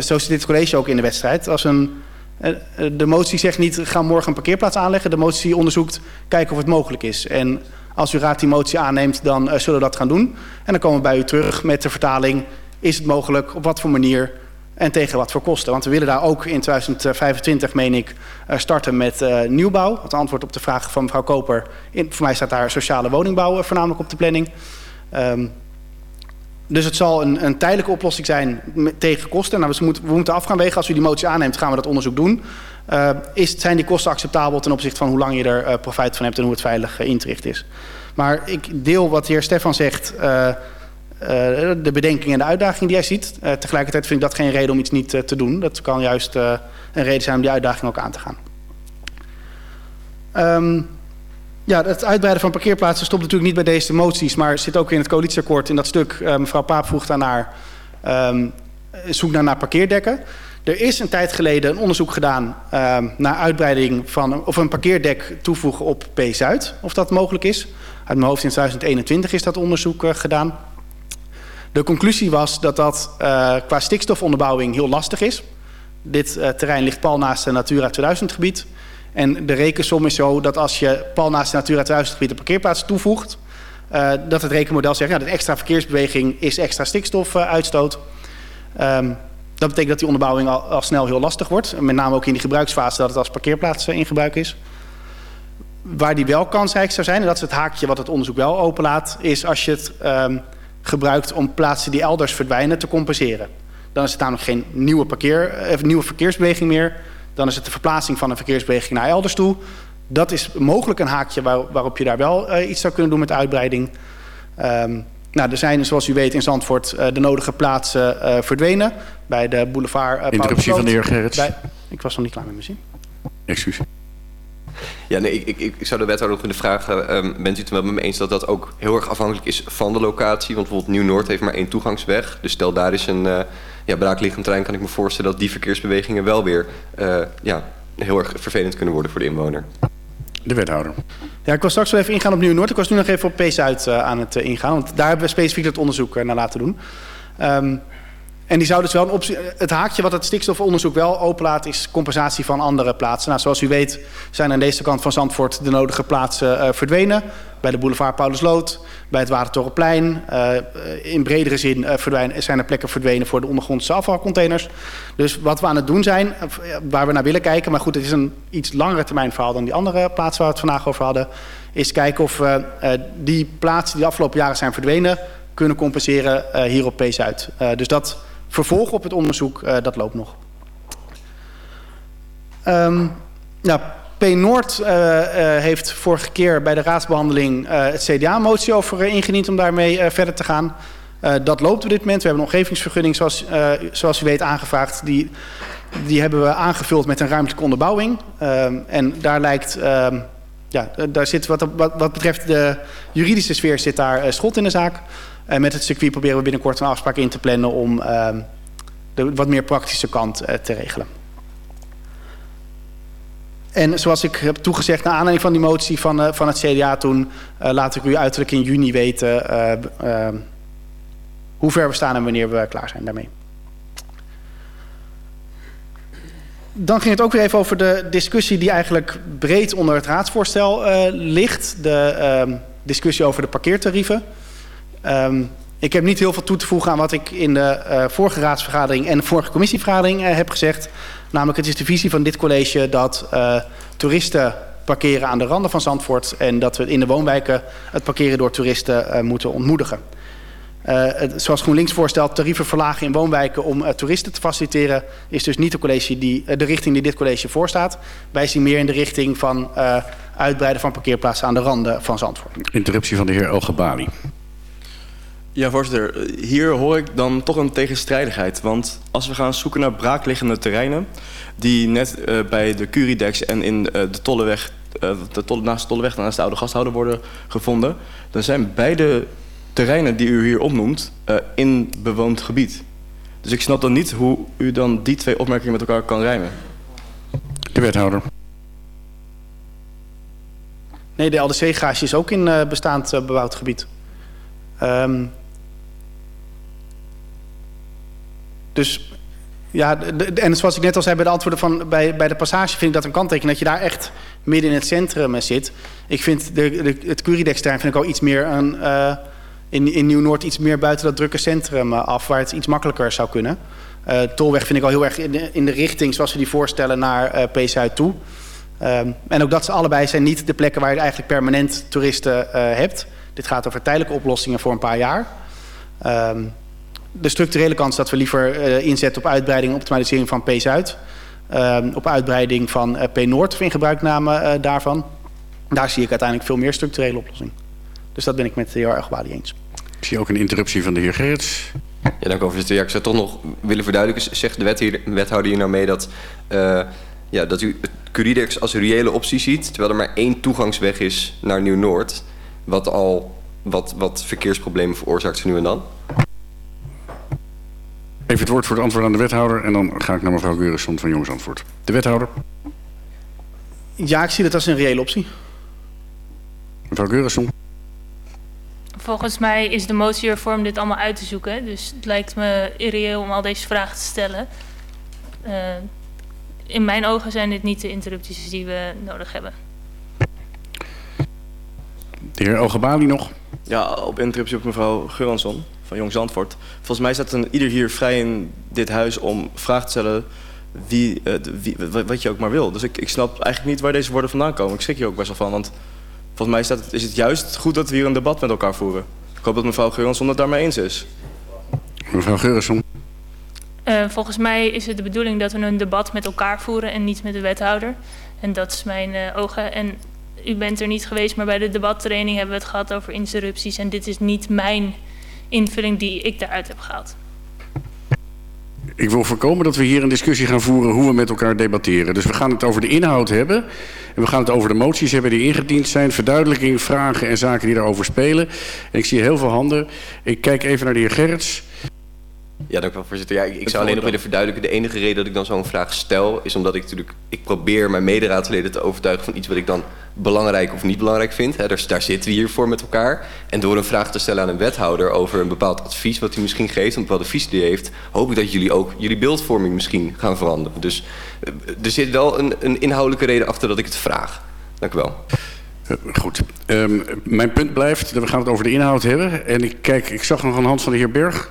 zo zit dit college ook in de wedstrijd. Als een, de motie zegt niet, ga morgen een parkeerplaats aanleggen. De motie onderzoekt, kijken of het mogelijk is. En als uw raad die motie aanneemt, dan eh, zullen we dat gaan doen. En dan komen we bij u terug met de vertaling. Is het mogelijk, op wat voor manier en tegen wat voor kosten? Want we willen daar ook in 2025, meen ik, eh, starten met eh, nieuwbouw. Het antwoord op de vraag van mevrouw Koper. In, voor mij staat daar sociale woningbouw eh, voornamelijk op de planning. Ehm, dus het zal een, een tijdelijke oplossing zijn tegen kosten. Nou, we, moeten, we af gaan wegen. Als u die motie aanneemt, gaan we dat onderzoek doen. Uh, is, zijn die kosten acceptabel ten opzichte van hoe lang je er uh, profijt van hebt en hoe het veilig uh, ingericht is? Maar ik deel wat de heer Stefan zegt, de bedenking en de uitdaging die hij ziet. tegelijkertijd vind ik dat geen reden om iets niet te doen. Dat kan juist een reden zijn om die uitdaging ook aan te gaan. Um, ja, het uitbreiden van parkeerplaatsen stopt natuurlijk niet bij deze moties, maar zit ook in het coalitieakkoord in dat stuk. Uh, mevrouw Paap vroeg daarnaar, um, zoek naar, naar parkeerdekken. Er is een tijd geleden een onderzoek gedaan uh, naar uitbreiding van, of een parkeerdek toevoegen op P-Zuid, of dat mogelijk is. Uit mijn hoofd in 2021 is dat onderzoek uh, gedaan. De conclusie was dat dat uh, qua stikstofonderbouwing heel lastig is. Dit terrein ligt pal naast het Natura 2000 gebied. En de rekensom is zo dat als je pal naast de Natura 2000 gebied een parkeerplaats toevoegt, uh, dat het rekenmodel zegt, ja, dat extra verkeersbeweging is extra stikstofuitstoot. Um, dat betekent dat die onderbouwing al, al, snel heel lastig wordt. Met name ook in die gebruiksfase dat het als parkeerplaats uh, in gebruik is. Waar die wel kansrijk zou zijn, en dat is het haakje wat het onderzoek wel openlaat, is als je het um, gebruikt om plaatsen die elders verdwijnen te compenseren. Dan is het namelijk geen nieuwe, parkeer, eh, nieuwe verkeersbeweging meer. Dan is het de verplaatsing van een verkeersbeweging naar elders toe. Dat is mogelijk een haakje waar, waarop je daar wel uh, iets zou kunnen doen met uitbreiding. Um, nou, er zijn, zoals u weet, in Zandvoort uh, de nodige plaatsen uh, verdwenen. Bij de boulevard Interruptie van de heer Gerrits. Bij, ik was nog niet klaar met mijn zin. Excuus. Ja, nee, ik, ik, ik zou de wethouder nog willen vragen... Um, bent u het wel met me eens dat dat ook heel erg afhankelijk is van de locatie? Want bijvoorbeeld Nieuw-Noord heeft maar één toegangsweg. Dus stel daar is een uh, ja, braakliggend terrein... kan ik me voorstellen dat die verkeersbewegingen wel weer... Uh, ja, heel erg vervelend kunnen worden voor de inwoner. De wethouder. Ja, ik wil straks wel even ingaan op Nieuw-Noord. Ik was nu nog even op P-Zuid uh, aan het ingaan. Want daar hebben we specifiek het onderzoek naar laten doen. Um, en die zou dus wel een optie... Het haakje wat het stikstofonderzoek wel openlaat... is compensatie van andere plaatsen. Nou, zoals u weet zijn aan deze kant van Zandvoort... de nodige plaatsen uh, verdwenen. Bij de boulevard Paulusloot, bij het Watertorenplein. Uh, in bredere zin verdwijnen, zijn er plekken verdwenen... voor de ondergrondse afvalcontainers. Dus wat we aan het doen zijn, waar we naar willen kijken... maar goed, het is een iets langere termijn verhaal... dan die andere plaatsen waar we het vandaag over hadden... is kijken of we die plaatsen die de afgelopen jaren zijn verdwenen... kunnen compenseren hier op P-Zuid. dus dat vervolg op het onderzoek, uh, dat loopt nog. Um, nou, P-Noord uh, uh, heeft vorige keer bij de raadsbehandeling het CDA-motie over ingediend om daarmee verder te gaan. dat loopt op dit moment. We hebben een omgevingsvergunning, zoals, zoals u weet, aangevraagd. Die, die hebben we aangevuld met een ruimtelijke onderbouwing. en daar lijkt... ja, daar zit wat, wat betreft de juridische sfeer zit daar schot in de zaak. En met het circuit proberen we binnenkort een afspraak in te plannen om uh, de wat meer praktische kant uh, te regelen. En zoals ik heb toegezegd, naar aanleiding van die motie van, uh, van het CDA toen, laat ik u uiterlijk in juni weten hoe ver we staan en wanneer we klaar zijn daarmee. dan ging het ook weer even over de discussie die eigenlijk breed onder het raadsvoorstel ligt. De uh, discussie over de parkeertarieven. Um, ik heb niet heel veel toe te voegen aan wat ik in de uh, vorige raadsvergadering en de vorige commissievergadering uh, heb gezegd. Namelijk het is de visie van dit college dat toeristen parkeren aan de randen van Zandvoort. En dat we in de woonwijken het parkeren door toeristen moeten ontmoedigen. Uh, zoals GroenLinks voorstelt, tarieven verlagen in woonwijken om uh, toeristen te faciliteren, is dus niet de, college die, uh, de richting die dit college voorstaat. Wij zien meer in de richting van uitbreiden van parkeerplaatsen aan de randen van Zandvoort. Interruptie van de heer Elgebali. Ja, voorzitter. Hier hoor ik dan toch een tegenstrijdigheid. Want als we gaan zoeken naar braakliggende terreinen... die net bij de Curidex en in de Tolleweg... de tolle, naast de Tolleweg naast de oude gasthouder worden gevonden... dan zijn beide terreinen die u hier opnoemt uh, in bewoond gebied. Dus ik snap dan niet hoe u dan die twee opmerkingen met elkaar kan rijmen. De wethouder. Nee, de LDC-garage is ook in uh, bestaand uh, bebouwd gebied. Um, dus ja, en zoals ik net al zei bij de antwoorden van, bij, bij de passage... vind ik dat een kanttekening dat je daar echt midden in het centrum zit. Ik vind de, de, het Curidex-terrein vind ik al iets meer. Uh, in, in Nieuw-Noord iets meer buiten dat drukke centrum af... waar het iets makkelijker zou kunnen. Tolweg vind ik al heel erg in de, in de richting zoals we die voorstellen naar uh, P-Zuid toe. Um, en ook dat ze allebei zijn niet de plekken waar je eigenlijk permanent toeristen hebt. Dit gaat over tijdelijke oplossingen voor een paar jaar. Um, de structurele kans dat we liever uh, inzetten op uitbreiding en optimalisering van P-Zuid. Um, op uitbreiding van uh, P-Noord of in gebruikname uh, daarvan. Daar zie ik uiteindelijk veel meer structurele oplossingen. Dus dat ben ik met de heer Ergbali eens. Ik zie ook een interruptie van de heer Gerrits. Ja, dank u voorzitter. Ja, ik zou toch nog willen verduidelijken. Zegt de wet hier, wethouder hier nou mee dat, uh, ja, dat u het Curidex als reële optie ziet... terwijl er maar één toegangsweg is naar Nieuw-Noord... wat al wat, wat verkeersproblemen veroorzaakt zo nu en dan? Even het woord voor het antwoord aan de wethouder... en dan ga ik naar mevrouw Geurisson van Jongensantwoord. De wethouder. Ja, ik zie dat als een reële optie. Mevrouw Geurisson. Volgens mij is de motie ervoor om dit allemaal uit te zoeken. Dus het lijkt me irreëel om al deze vragen te stellen. Uh, in mijn ogen zijn dit niet de interrupties die we nodig hebben. De heer Ogebali nog. Ja, op interruptie op mevrouw Geuransson van Jong Zandvoort. Volgens mij staat een ieder hier vrij in dit huis om vragen te stellen wie, uh, wie, wat je ook maar wil. Dus ik, ik snap eigenlijk niet waar deze woorden vandaan komen. Ik schrik hier ook best wel van, want volgens mij staat het, is het juist goed dat we hier een debat met elkaar voeren. Ik hoop dat mevrouw Geuransson het daarmee eens is. Mevrouw Geuransson. Uh, volgens mij is het de bedoeling dat we een debat met elkaar voeren en niet met de wethouder. En dat is mijn uh, ogen. En u bent er niet geweest, maar bij de debattraining hebben we het gehad over interrupties. En dit is niet mijn invulling die ik daaruit heb gehaald. Ik wil voorkomen dat we hier een discussie gaan voeren hoe we met elkaar debatteren. Dus we gaan het over de inhoud hebben. En we gaan het over de moties hebben die ingediend zijn. Verduidelijking, vragen en zaken die daarover spelen. En ik zie heel veel handen. Ik kijk even naar de heer Gerrits. Ja, dank u wel, voorzitter. Ja, ik, ik zou alleen nog willen verduidelijken. De enige reden dat ik dan zo'n vraag stel... is omdat ik natuurlijk... ik probeer mijn mederaadsleden te overtuigen... van iets wat ik dan belangrijk of niet belangrijk vind. He, daar, daar zitten we hier voor met elkaar. En door een vraag te stellen aan een wethouder... over een bepaald advies wat hij misschien geeft... een bepaalde visie die hij heeft... hoop ik dat jullie ook jullie beeldvorming misschien gaan veranderen. Dus er zit wel een, een inhoudelijke reden achter dat ik het vraag. Dank u wel. Goed. Um, mijn punt blijft, we gaan het over de inhoud hebben. En ik kijk, ik zag nog een hand van de heer Berg...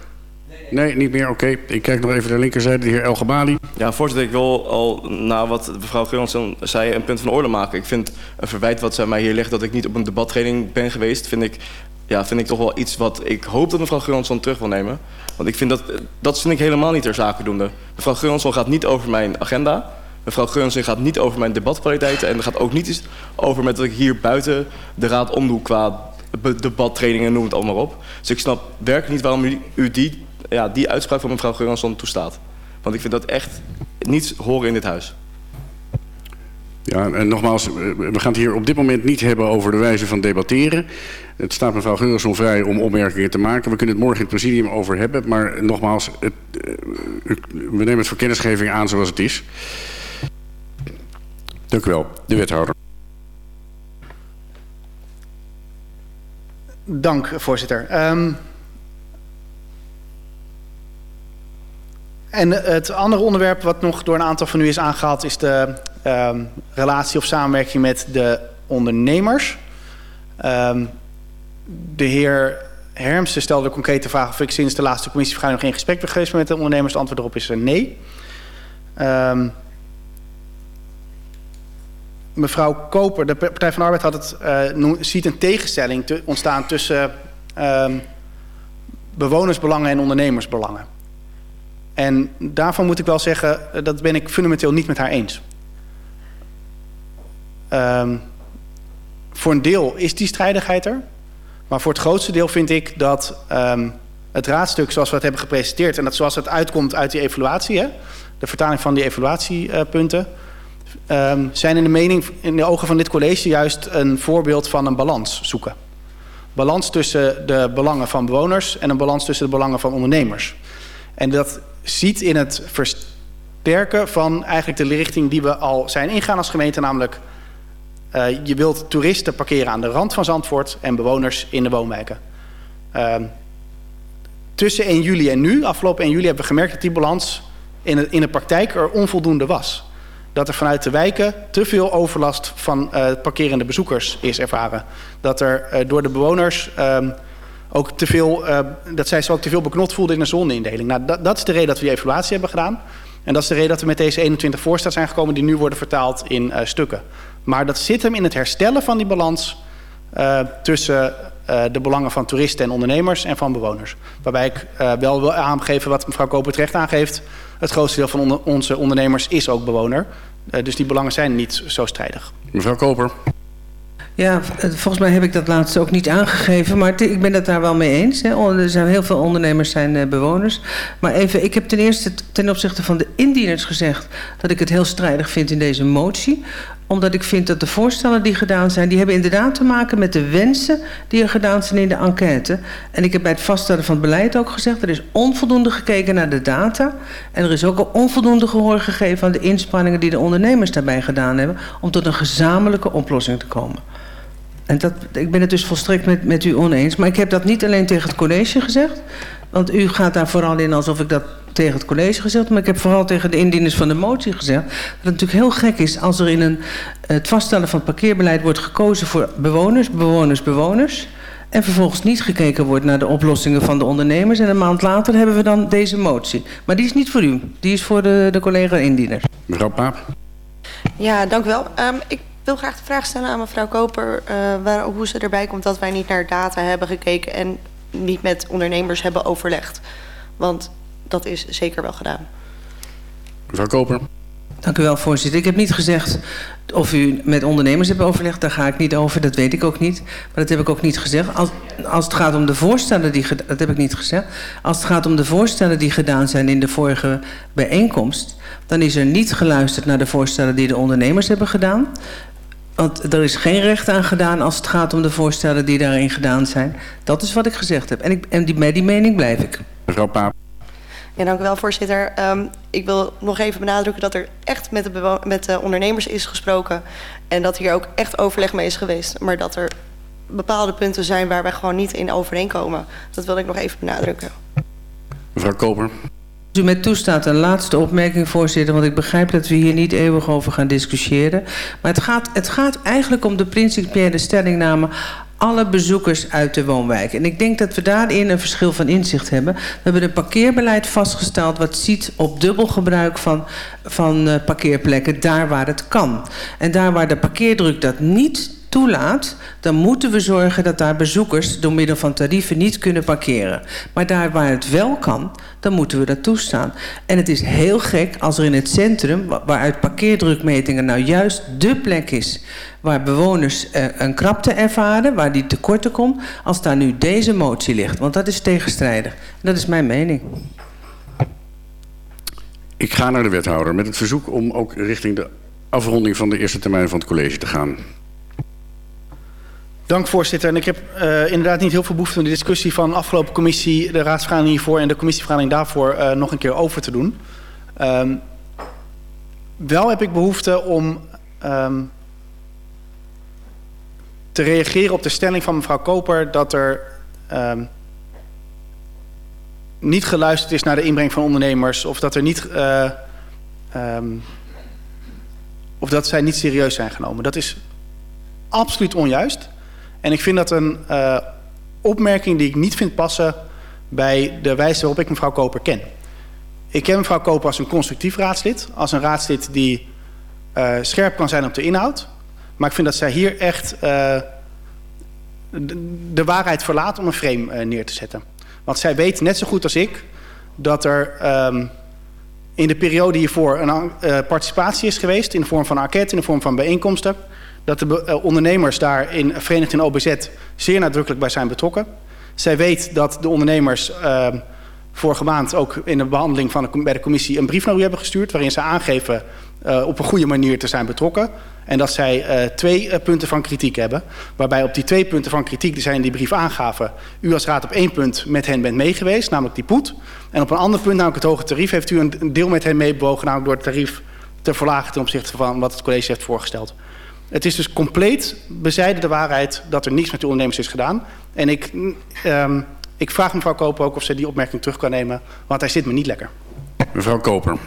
Nee, niet meer. Oké. Ik kijk nog even naar de linkerzijde, de heer El Gabali. Ja, voorzitter, ik wil al na wat mevrouw Geuronsson zei een punt van orde maken. Ik vind een verwijt wat zij mij hier legt dat ik niet op een debattraining ben geweest, vind ik, ja, vind ik toch wel iets wat ik hoop dat mevrouw Geuronsson terug wil nemen. Want ik vind dat, dat vind ik helemaal niet ter zake doende. Mevrouw Geuronsson gaat niet over mijn agenda. Mevrouw Geuronsson gaat niet over mijn debatkwaliteiten. En gaat ook niet eens over met dat ik hier buiten de raad omdoe qua debattrainingen, noem het allemaal op. Dus ik snap werkelijk niet waarom u die ja, die uitspraak van mevrouw Geuransson toestaat. Want ik vind dat echt niets horen in dit huis. Ja, en nogmaals, we gaan het hier op dit moment niet hebben over de wijze van debatteren. Het staat mevrouw Geuransson vrij om opmerkingen te maken. We kunnen het morgen in het presidium over hebben. Maar nogmaals, het, we nemen het voor kennisgeving aan zoals het is. Dank u wel. De wethouder. Dank, voorzitter. Um, En het andere onderwerp wat nog door een aantal van u is aangehaald... is de um, relatie of samenwerking met de ondernemers. Um, de heer Hermsen stelde de concrete vraag... of ik sinds de laatste commissievergadering geen gesprek ben geweest met de ondernemers. Het antwoord erop is nee. Um, mevrouw Koper, de Partij van de Arbeid, had het, uh, ziet een tegenstelling te ontstaan tussen bewonersbelangen en ondernemersbelangen. En daarvan moet ik wel zeggen, dat ben ik fundamenteel niet met haar eens. Um, voor een deel is die strijdigheid er. Maar voor het grootste deel vind ik dat um, het raadstuk zoals we het hebben gepresenteerd... en dat zoals het uitkomt uit die evaluatie... Hè, de vertaling van die evaluatiepunten... Um, zijn in de mening, in de ogen van dit college... juist een voorbeeld van een balans zoeken. Balans tussen de belangen van bewoners... en een balans tussen de belangen van ondernemers. En dat ziet in het versterken van eigenlijk de richting... die we al zijn ingaan als gemeente, namelijk... Uh, je wilt toeristen parkeren aan de rand van Zandvoort en bewoners in de woonwijken. Uh, tussen 1 juli en nu, afgelopen 1 juli, hebben we gemerkt dat die balans in de, in de praktijk er onvoldoende was. Dat er vanuit de wijken te veel overlast van uh, parkerende bezoekers is ervaren. Dat er uh, door de bewoners um, ook te veel, uh, dat zij zich ook te veel beknot voelden in een zoneindeling. Nou, dat, dat is de reden dat we die evaluatie hebben gedaan. En dat is de reden dat we met deze 21 voorstellen zijn gekomen die nu worden vertaald in uh, stukken. Maar dat zit hem in het herstellen van die balans uh, tussen de belangen van toeristen en ondernemers en van bewoners. Waarbij ik wel wil aangeven wat mevrouw Koper terecht aangeeft. Het grootste deel van onze ondernemers is ook bewoner. Dus die belangen zijn niet zo strijdig. Mevrouw Koper. Ja, volgens mij heb ik dat laatste ook niet aangegeven, maar ik ben het daar wel mee eens. Hè. Er zijn heel veel ondernemers zijn uh, bewoners. Maar even, ik heb ten eerste ten opzichte van de indieners gezegd dat ik het heel strijdig vind in deze motie omdat ik vind dat de voorstellen die gedaan zijn... die hebben inderdaad te maken met de wensen die er gedaan zijn in de enquête. En ik heb bij het vaststellen van het beleid ook gezegd... er is onvoldoende gekeken naar de data... en er is ook onvoldoende gehoor gegeven aan de inspanningen... die de ondernemers daarbij gedaan hebben... om tot een gezamenlijke oplossing te komen. En dat, ik ben het dus volstrekt met, met u oneens. Maar ik heb dat niet alleen tegen het college gezegd... want u gaat daar vooral in alsof ik dat tegen het college gezegd... maar ik heb vooral tegen de indieners van de motie gezegd... dat het natuurlijk heel gek is als er in een, het vaststellen van het parkeerbeleid... wordt gekozen voor bewoners, bewoners, bewoners... en vervolgens niet gekeken wordt naar de oplossingen van de ondernemers... en een maand later hebben we dan deze motie. Maar die is niet voor u, die is voor de, de collega-indieners. Mevrouw Paap. Ja, dank u wel. Um, ik wil graag de vraag stellen aan mevrouw Koper... Uh, waar, hoe ze erbij komt dat wij niet naar data hebben gekeken... en niet met ondernemers hebben overlegd. Want dat is zeker wel gedaan. Mevrouw Koper. Dank u wel, voorzitter. Ik heb niet gezegd of u met ondernemers hebt overlegd. Daar ga ik niet over, dat weet ik ook niet. Maar dat heb ik ook niet gezegd. Als, als het gaat om de voorstellen die... Dat heb ik niet gezegd. Als het gaat om de voorstellen die gedaan zijn in de vorige bijeenkomst... dan is er niet geluisterd naar de voorstellen die de ondernemers hebben gedaan. Want er is geen recht aan gedaan als het gaat om de voorstellen die daarin gedaan zijn. Dat is wat ik gezegd heb. En, ik, en die, bij die mening blijf ik. Mevrouw Paap. Ja, dank u wel, voorzitter. Um, ik wil nog even benadrukken dat er echt met de, met de ondernemers is gesproken. En dat hier ook echt overleg mee is geweest. Maar dat er bepaalde punten zijn waar wij gewoon niet in overeenkomen. Dat wil ik nog even benadrukken. Mevrouw Koper. Als u mij toestaat, een laatste opmerking, voorzitter... want ik begrijp dat we hier niet eeuwig over gaan discussiëren. Maar het gaat, het gaat eigenlijk om de principiële stellingname alle bezoekers uit de woonwijk. En ik denk dat we daarin een verschil van inzicht hebben. We hebben een parkeerbeleid vastgesteld... wat ziet op dubbel gebruik van, van uh, parkeerplekken daar waar het kan. En daar waar de parkeerdruk dat niet toelaat... dan moeten we zorgen dat daar bezoekers door middel van tarieven niet kunnen parkeren. Maar daar waar het wel kan, dan moeten we dat toestaan. En het is heel gek als er in het centrum... waaruit parkeerdrukmetingen nou juist dé plek is... waar bewoners uh, een krapte ervaren, waar die tekorten komt... als daar nu deze motie ligt. Want dat is tegenstrijdig. Dat is mijn mening. Ik ga naar de wethouder met het verzoek om ook richting de afronding van de eerste termijn van het college te gaan. Dank voorzitter. En ik heb uh, inderdaad niet heel veel behoefte om de discussie van de afgelopen commissie, de raadsvergadering hiervoor en de commissievergadering daarvoor uh, nog een keer over te doen. Um, wel heb ik behoefte om um, te reageren op de stelling van mevrouw Koper dat er um, niet geluisterd is naar de inbreng van ondernemers of dat er niet. eh, ehm, of dat zij niet serieus zijn genomen. Dat is absoluut onjuist. En ik vind dat een eh, opmerking die ik niet vind passen bij de wijze waarop ik mevrouw Koper ken. Ik ken mevrouw Koper als een constructief raadslid, als een raadslid die eh, scherp kan zijn op de inhoud. Maar ik vind dat zij hier echt eh, de, waarheid verlaat om een frame neer te zetten. Want zij weet net zo goed als ik dat er ehm, in de periode hiervoor een participatie is geweest in de vorm van enquête, in de vorm van bijeenkomsten. Dat de eh, ondernemers daar in Verenigd in OBZ zeer nadrukkelijk bij zijn betrokken. Zij weet dat de ondernemers ehm, vorige maand ook in de behandeling van de, bij de commissie een brief naar u hebben gestuurd. waarin ze aangeven eh, op een goede manier te zijn betrokken. En dat zij eh, twee punten van kritiek hebben. Waarbij op die twee punten van kritiek die zij in die brief aangaven. u als raad op één punt met hen bent meegeweest, namelijk die poet. En op een ander punt, namelijk het hoge tarief, heeft u een, deel met hen meebewogen. namelijk door het tarief te verlagen ten opzichte van wat het college heeft voorgesteld. Het is dus compleet bezijde de waarheid dat er niets met de ondernemers is gedaan. En ik, ehm, ik vraag mevrouw Koper ook of zij die opmerking terug kan nemen, want hij zit me niet lekker. Mevrouw Koper.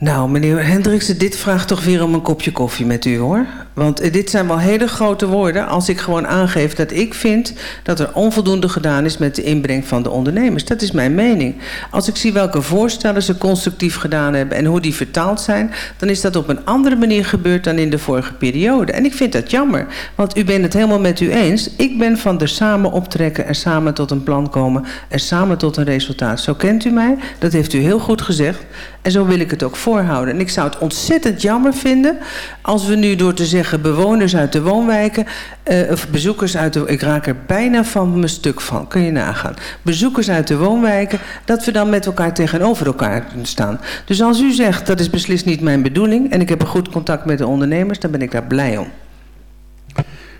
Nou, meneer Hendriksen, dit vraagt toch weer om een kopje koffie met u, hoor. Want eh, dit zijn wel hele grote woorden als ik gewoon aangeef dat ik vind dat er onvoldoende gedaan is met de inbreng van de ondernemers. Dat is mijn mening. Als ik zie welke voorstellen ze constructief gedaan hebben en hoe die vertaald zijn, dan is dat op een andere manier gebeurd dan in de vorige periode. En ik vind dat jammer, want u bent het helemaal met u eens. Ik ben van er samen optrekken en samen tot een plan komen en samen tot een resultaat. Zo kent u mij, dat heeft u heel goed gezegd. En zo wil ik het ook En ik zou het ontzettend jammer vinden als we nu door te zeggen bewoners uit de woonwijken, eh, of bezoekers uit de. Ik raak er bijna van mijn stuk van, kun je nagaan. Bezoekers uit de woonwijken, dat we dan met elkaar tegenover elkaar staan. Dus als u zegt dat is beslist niet mijn bedoeling en ik heb een goed contact met de ondernemers, dan ben ik daar blij om.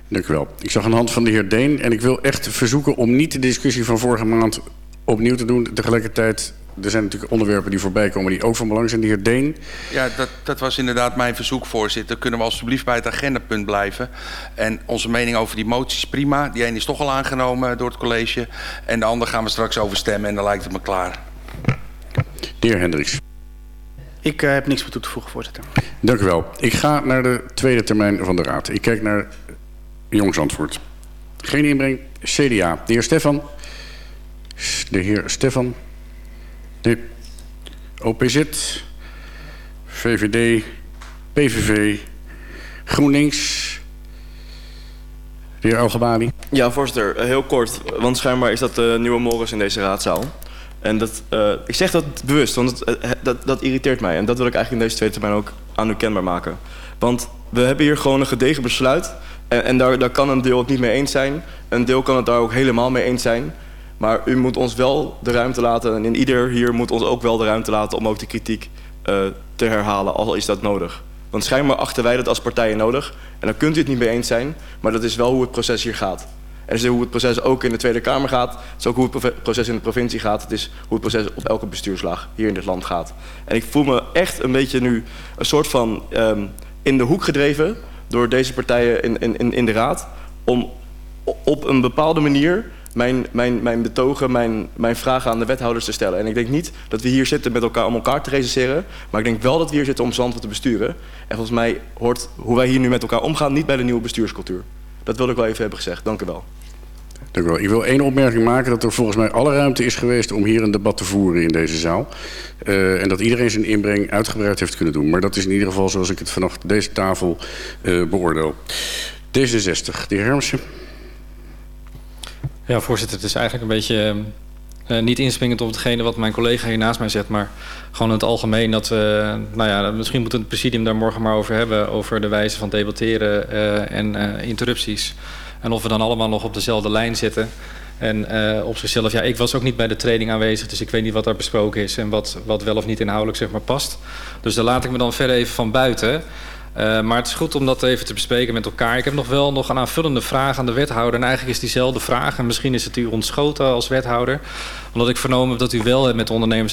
Dank u wel. Ik zag een hand van de heer Deen en ik wil echt verzoeken om niet de discussie van vorige maand opnieuw te doen. Tegelijkertijd, er zijn natuurlijk onderwerpen die voorbij komen die ook van belang zijn. De heer Deen, Ja, dat, dat was inderdaad mijn verzoek, voorzitter. Kunnen we alstublieft bij het agendapunt blijven? En onze mening over die moties prima. Die ene is toch al aangenomen door het college. En de andere gaan we straks over stemmen en dan lijkt het me klaar. de heer Hendricks. Ik eh, heb niks meer toe te voegen, voorzitter. Dank u wel. Ik ga naar de tweede termijn van de Raad. Ik kijk naar Jongs antwoord. Geen inbreng. CDA. De heer Stefan. De heer Stefan. Nee. OPZ. VVD. PVV. GroenLinks. De heer Algebali. Ja, voorzitter, eh, heel kort. Want schijnbaar is dat de nieuwe Morris in deze raadzaal. En dat, eh, ik zeg dat bewust, want het, eh, dat, dat irriteert mij. En dat wil ik eigenlijk in deze tweede termijn ook aan u kenbaar maken. Want we hebben hier gewoon een gedegen besluit. En, en daar, daar kan een deel het niet mee eens zijn. Een deel kan het daar ook helemaal mee eens zijn. Maar u moet ons wel de ruimte laten, en ieder hier moet ons ook wel de ruimte laten om ook de kritiek eh, te herhalen, al is dat nodig. Want schijnbaar achten wij dat als partijen nodig. En dan kunt u het niet mee eens zijn, maar dat is wel hoe het proces hier gaat. En is hoe het proces ook in de Tweede Kamer gaat. Het is ook hoe het proces in de provincie gaat. Het is hoe het proces op elke bestuurslaag hier in dit land gaat. En ik voel me echt een beetje nu een soort van ehm, in de hoek gedreven door deze partijen in, in, in- in de raad. Om op een bepaalde manier mijn, mijn, mijn betogen, mijn, mijn vragen aan de wethouders te stellen. En ik denk niet dat we hier zitten met elkaar om elkaar te recenseren. Maar ik denk wel dat we hier zitten om Zandvoort te besturen. En volgens mij hoort hoe wij hier nu met elkaar omgaan niet bij de nieuwe bestuurscultuur. Dat wilde ik wel even hebben gezegd. Dank u wel. Dank u wel. Ik wil één opmerking maken dat er volgens mij alle ruimte is geweest om hier een debat te voeren in deze zaal. Eh, en dat iedereen zijn inbreng uitgebreid heeft kunnen doen. Maar dat is in ieder geval zoals ik het vanaf deze tafel eh, beoordeel. D66, de heer Hermsen. Ja, voorzitter, het is eigenlijk een beetje eh, niet inspringend op hetgene wat mijn collega hier naast mij zegt, maar gewoon in het algemeen dat we, nou ja, misschien moet het presidium daar morgen maar over hebben, over de wijze van debatteren eh, en eh, interrupties. En of we dan allemaal nog op dezelfde lijn zitten. En op zichzelf, ja, ik was ook niet bij de training aanwezig, dus ik weet niet wat daar besproken is en wat, wat wel of niet inhoudelijk zeg maar past. Dus daar laat ik me dan verder even van buiten. Uh, maar het is goed om dat even te bespreken met elkaar. Ik heb nog wel nog een aanvullende vraag aan de wethouder. En eigenlijk is diezelfde vraag. En misschien is het u ontschoten als wethouder. Omdat ik vernomen heb dat u wel met ondernemers